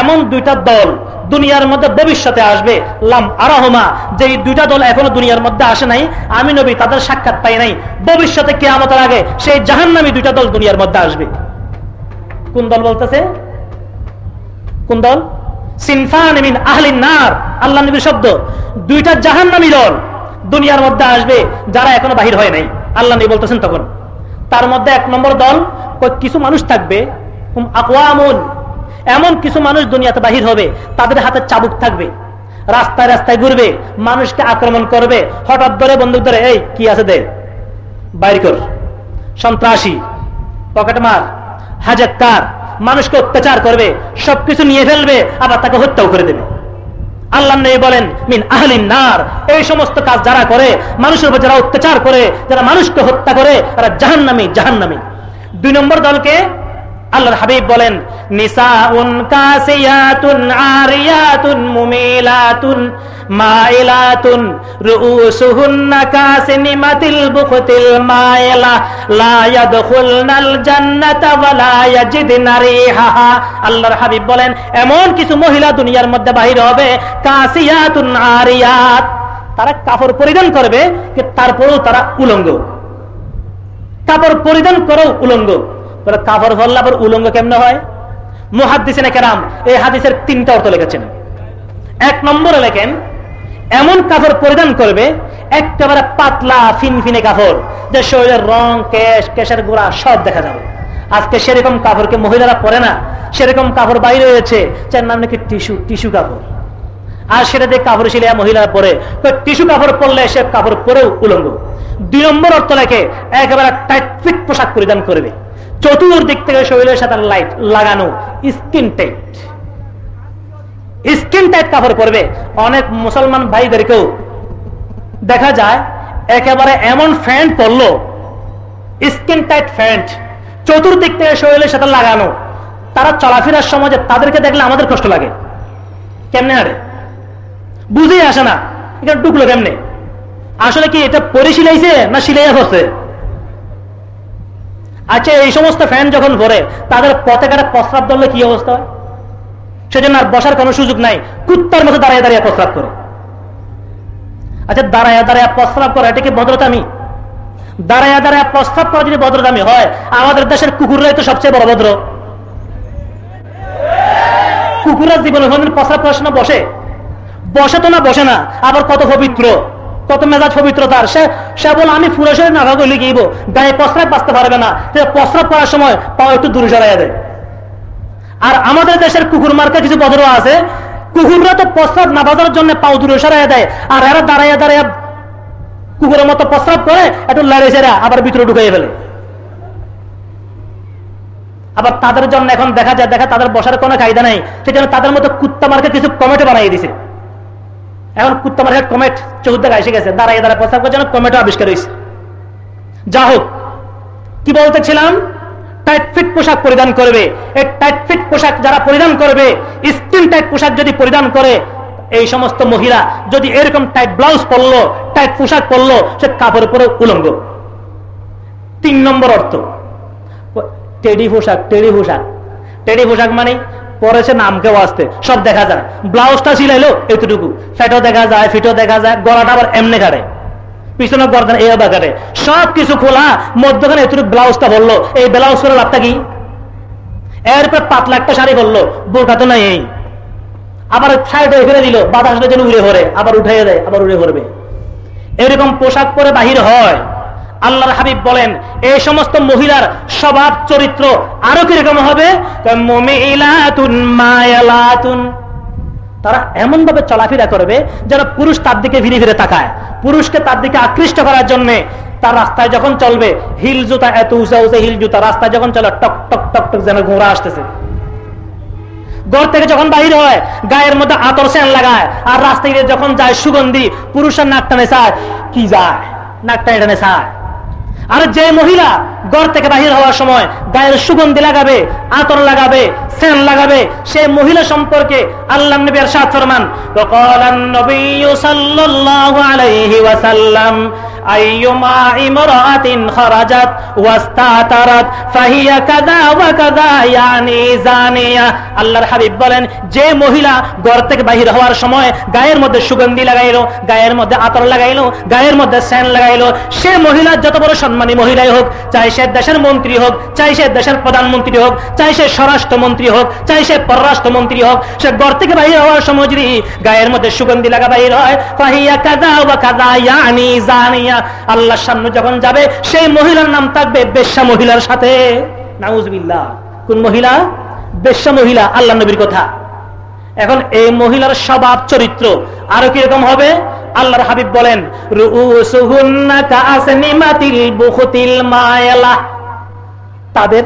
এমন দুইটা দল দুনিয়ার মধ্যে ভবিষ্যতে আসবে, লাম আরাহমা যে দুইটা দল এখনও দুনিয়ার মধ্যে আসে নাই, আমি নবী তাদের সাক্ষাৎ পাই নাই। ভবিষ্যতে কে আমাদের আগে সেই জাহান্নামী দুইটা দল দুনিয়ার মধ্যে আসবে। কোন দল বলতেছে? কোন দল? সিনফান মিন আহলিন নার, আল্লাহ নবীর শব্দ। দুইটা দল দুনিয়ার মধ্যে আসবে, যারা এখনও বাহির হয় নাই। আল্লাহ নেই বলতেছেন তখন। তার মধ্যে এক নম্বর দল কিছু মানুষ থাকবে। এমন কিছু মানুষ দুনিয়াতে বাহির হবে, তাদের হাতে চাবুক থাকবে। রাস্তায় রাস্তায় ঘুরবে, মানুষকে আক্রমণ করবে। হঠাৎ ধরে বন্দুক ধরে, এই, কি আছে দে? বাইর কর। সন্ত্রাসী, পকেট মার হাজাক্কার মানুষকে অত্যাচার করবে, সবকিছু নিয়ে ফেলবে, আবার তাকে হত্যাও করে দেবে। আল্লাহ নেই বলেন, মিন আহলিন নার, এই সমস্ত কাজ যারা করে, মানুষের উপর যারা অত্যাচার করে, যারা মানুষকে হত্যা করে, তারা জাহান্নামি জাহান্নামি। দুই নম্বর দলকে আল্লাহর হাবিব বলেন, নিসাউন কাসিয়াতুন, আরিয়াতুন, মুমিলাতুন, মাইলাতুন, রুউসুহুন্না কাসিনিমাতিল বুখতিল মাইলা লা ইয়াদখুলনাল জান্নাতা রিহাহা। আল্লাহর হাবিব বলেন, এমন কিছু মহিলা দুনিয়ার মধ্যে বাহির হবে, কাসিয়াতুন, আরিয়াত, তারা কাপড় পরিধান করবে তারপরেও তারা উলঙ্গ। কাপড় পরিধান করেও উলঙ্গ। কাপড় ভরলে আবার উলঙ্গ কেমনে হয়? মুহাদ্দিসিনে কেরাম এই হাদিসের তিনটা অর্থ লিখেছেন। এক নম্বরে লেখেন, এমন কাপড় পরিধান করবে, একেবারে পাতলা, ফিনফিনে কাপড় যে শরীরের রং, কেশ, কেশের গোড়া সব দেখা যাবে। আজকে সেরকম কাপড়কে মহিলারা পরে না? সেরকম কাপড় বাইরে রয়েছে, যার নাম নাকি টিস্যু টিস্যু কাপড় আর সেটা দিয়ে কাপড় সিলিয়া মহিলারা পরে। টিস্যু কাপড় পরলে সে কাপড় পরেও উলঙ্গ। দুই নম্বর অর্থ লেখে, একেবারে টাইট ফিট পোশাক পরিধান করবে। চতুর্দিক থেকে শরীরের সাথে লাইট লাগানো স্কিন টাইট স্কিন টাইট কাপড় পরবে। অনেক মুসলমান ভাইদেরকেও দেখা যায়, একেবারে এমন ফ্যান্ট পরলো স্কিন টাইট ফ্যান্ট চতুর্দিক থেকে শরীরের সাথে লাগানো। তারা চলাফেরার সময় তাদেরকে দেখলে আমাদের কষ্ট লাগে। কেমনে আরে বুঝেই আসে না। এটা ঢুকলো কেমনে? আসলে কি এটা পরে সিলাইছে না সিলাইয়া হচ্ছে আচ্ছা এই সমস্ত ফ্যান যখন ভরে, তাদের পথে কাটা প্রস্রাব ধরলে কি অবস্থা হয়? সেজন্য আর বসার কোনো সুযোগ নাই। কুত্তার মতো দাঁড়িয়ে দাঁড়িয়ে প্রস্রাব করে। আচ্ছা দাঁড়ায় দাঁড়ায় প্রস্রাব করে, এটা কি ভদ্রতামি? দাঁড়ায় দাঁড়ায় প্রস্রাব করা যদি ভদ্রতামি হয়, আমাদের দেশের কুকুররাই তো সবচেয়ে বড় ভদ্র। কুকুরের জীবনে প্রস্রাব করার সময় বসে। বসে তো না, বসে না, আবার কত পবিত্র। কত মেজাজ পবিত্রতার। সে সে বলে, আমি ফুরসের নাগা করলে গিয়েব গায়ে প্রস্রাব বাঁচতে পারবে না। প্রস্রাব করার সময় পাও একটু দূরে সরাইয়া দেয় আর আমাদের দেশের কুকুর মার্কে কিছু বদর আছে। কুকুররা তো প্রস্রাব না বাজার জন্য পাও দূরে সরাইয়া দেয়। আর এরা দাঁড়াইয়া দাঁড়াইয়া কুকুরের মতো প্রস্রাব করে একটু লড়ে সেরা আবার ভিতরে ঢুকাই ফেলে। আবার তাদের জন্য এখন দেখা যায়, দেখা, তাদের বসার কোনো কায়দা নেই। সেজন্য তাদের মতো কুত্তা মার্কে কিছু কমেটে বানাই দিছে। এখন কুত্তা মার্কেট কমেট চৌদ্দ এসে গেছে দাঁড়াই দাঁড়ায় প্রস্তাব করছে কমেটও আবিষ্কার হয়েছে। যা হোক, কি বলতেছিলাম টাইট ফিট পোশাক পরিধান করবে। এই টাইট ফিট পোশাক যারা পরিধান করবে স্কিন টাইট পোশাক যদি পরিধান করে, এই সমস্ত মহিলা যদি এরকম টাইট ব্লাউজ পরলো টাইট পোশাক পরলো, সে কাপড় পরে উলঙ্গ। তিন নম্বর অর্থ, টেডি পোশাক টেডি পোশাক। টেডি পোশাক মানে পরেছে নামকেও আসতে। সব দেখা যায়। ব্লাউজটা সিলাইলো, এতটুকু। ফ্যাটও দেখা যায়, ফিটও দেখা যায়, গলাটা আবার এমনি কাটে। পিছনে গর্দান এই কাটে। সব কিছু খোলা, মধ্যখানে এতটুকু ব্লাউজটা বলল এই ব্লাউজ করে লাভটা কি? এরপর পাতলা একটা শাড়ি বলল বোরখা তো নাই। এই আবার সাইডে ফেলে দিল, বাতাসটা যেন উড়ে ভরে আবার উঠে দেয়, আবার উড়ে ভরবে এরকম পোশাক পরে বাহির হয়। আল্লাহর হাবিব বলেন এই সমস্ত মহিলার স্বভাব, চরিত্র আরও কীরকম হবে? তারা এমন ভাবে চলাফেরা করবে যারা পুরুষ তার দিকে ফিরে ফিরে তাকায়। পুরুষকে তার দিকে আকৃষ্ট করার জন্য তার রাস্তায় যখন চলবে, হিল জুতা এত উঁচা উঁচা হিল জুতা, রাস্তায় যখন চলে, টক টক টক টক যেন ঘোরা আসতেছে। ঘর থেকে যখন বাহির হয়, গায়ের মধ্যে আতর সেন লাগায়, আর রাস্তায় যখন যায় সুগন্ধি, পুরুষের নাক টানে চায়, কি যায়? নাক টানে চায়? আর যে মহিলা ঘর থেকে বাহির হওয়ার সময় গায়ের সুগন্ধি লাগাবে আতর লাগাবে সেন লাগাবে সে মহিলা সম্পর্কে আল্লাহ নবী সাত ফরমান وقال النبي صلى الله عليه وسلم আল্লাহর হাবিব বলেন, যে মহিলা ঘর থেকে বাহির হওয়ার সময় গায়ের মধ্যে সুগন্ধি লাগাইলো, গায়ের মধ্যে আতর লাগাইলো, গায়ের মধ্যে স্যান লাগাইলো, সে মহিলা যত বড় সম্মানী মহিলাই হোক, চাই সে দেশের মন্ত্রী হোক, চাই সে দেশের প্রধানমন্ত্রী হোক, চাই সে স্বরাষ্ট্রমন্ত্রী হোক, চাই সে পররাষ্ট্রমন্ত্রী হোক, সে ঘর থেকে বাহির হওয়ার সময় যদি গায়ের মধ্যে সুগন্ধি লাগা বাহির হয়, ফাহিয়া কাদা, ইয়ানি জানিয়া। নিয়ে আল্লাহর সামনে যখন যাবে সেই মহিলার নাম থাকবে বেশ্যা মহিলার সাথে নাউজবিল্লাহ কোন মহিলা বেশ্যা মহিলা আল্লাহ নবীর কথা এখন এই মহিলার স্বভাব চরিত্র আরো কিরকম হবে আল্লাহর হাবিব বলেন রুউসুহুন্না কাআসনিমাতিল বুখতিল মায়ালা তাদের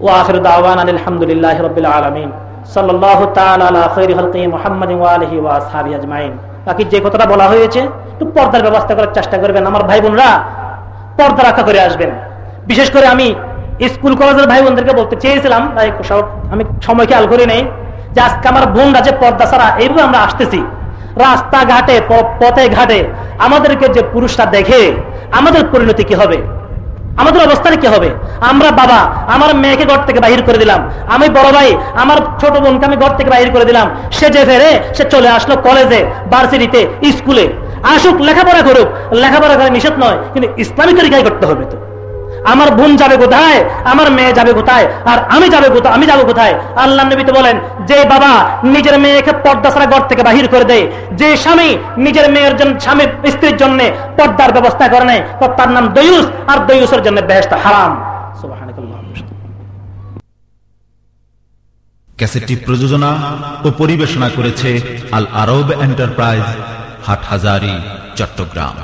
واخر دعوانا الحمد لله رب العالمين صلى الله تعالى على خير خلقه محمد واله واصحابه اجمعين বাকি যে কথাটা বলা হয়েছে একটু পর্দার ব্যবস্থা করার চেষ্টা করবেন। আমার ভাই বোনরা পর্দা রাখা করে আসবেন। বিশেষ করে আমি স্কুল, কলেজের ভাই বোনদেরকে বলতে চেয়েছিলাম আমি সময় খেয়াল করি নেই, যে আজকে আমার বোনরা যে পর্দা ছাড়া এইভাবে আমরা আসতেছি। রাস্তাঘাটে পথে ঘাটে আমাদেরকে যে পুরুষরা দেখে, আমাদের পরিণতি কি হবে? আমাদের অবস্থান কি হবে? আমরা বাবা, আমার মেয়েকে ঘর থেকে বাহির করে দিলাম। আমি বড় ভাই, আমার ছোট বোনকে আমি ঘর থেকে বাহির করে দিলাম। সে যে ফেরে, সে চলে আসলো কলেজে ভার্সিটিতে স্কুলে আসুক, লেখাপড়া করুক। লেখাপড়া করে নিষেধ নয়, কিন্তু ইসলামিক তরিকায় করতে হবে তো। আমার বোন যাবে কোথায়? আমার মেয়ে যাবে কোথায়? আর আমি যাবে কোথায় আমি যাব কোথায়? আল্লাহ নবী তো বলেন, যে বাবা নিজের মেয়েকে পর্দা ছাড়া ঘর থেকে বাহির করে দেয়, যে স্বামী নিজের মেয়ের জন্য স্বামী স্ত্রীর জন্য পর্দার ব্যবস্থা করে নেয় তার নাম দয়ুস, আর দয়ুসের জন্য বেহেস্ত হারাম। ক্যাসেটটি প্রযোজনা ও পরিবেশনা করেছে Al Arab enterprise Hathazari, Chattogram.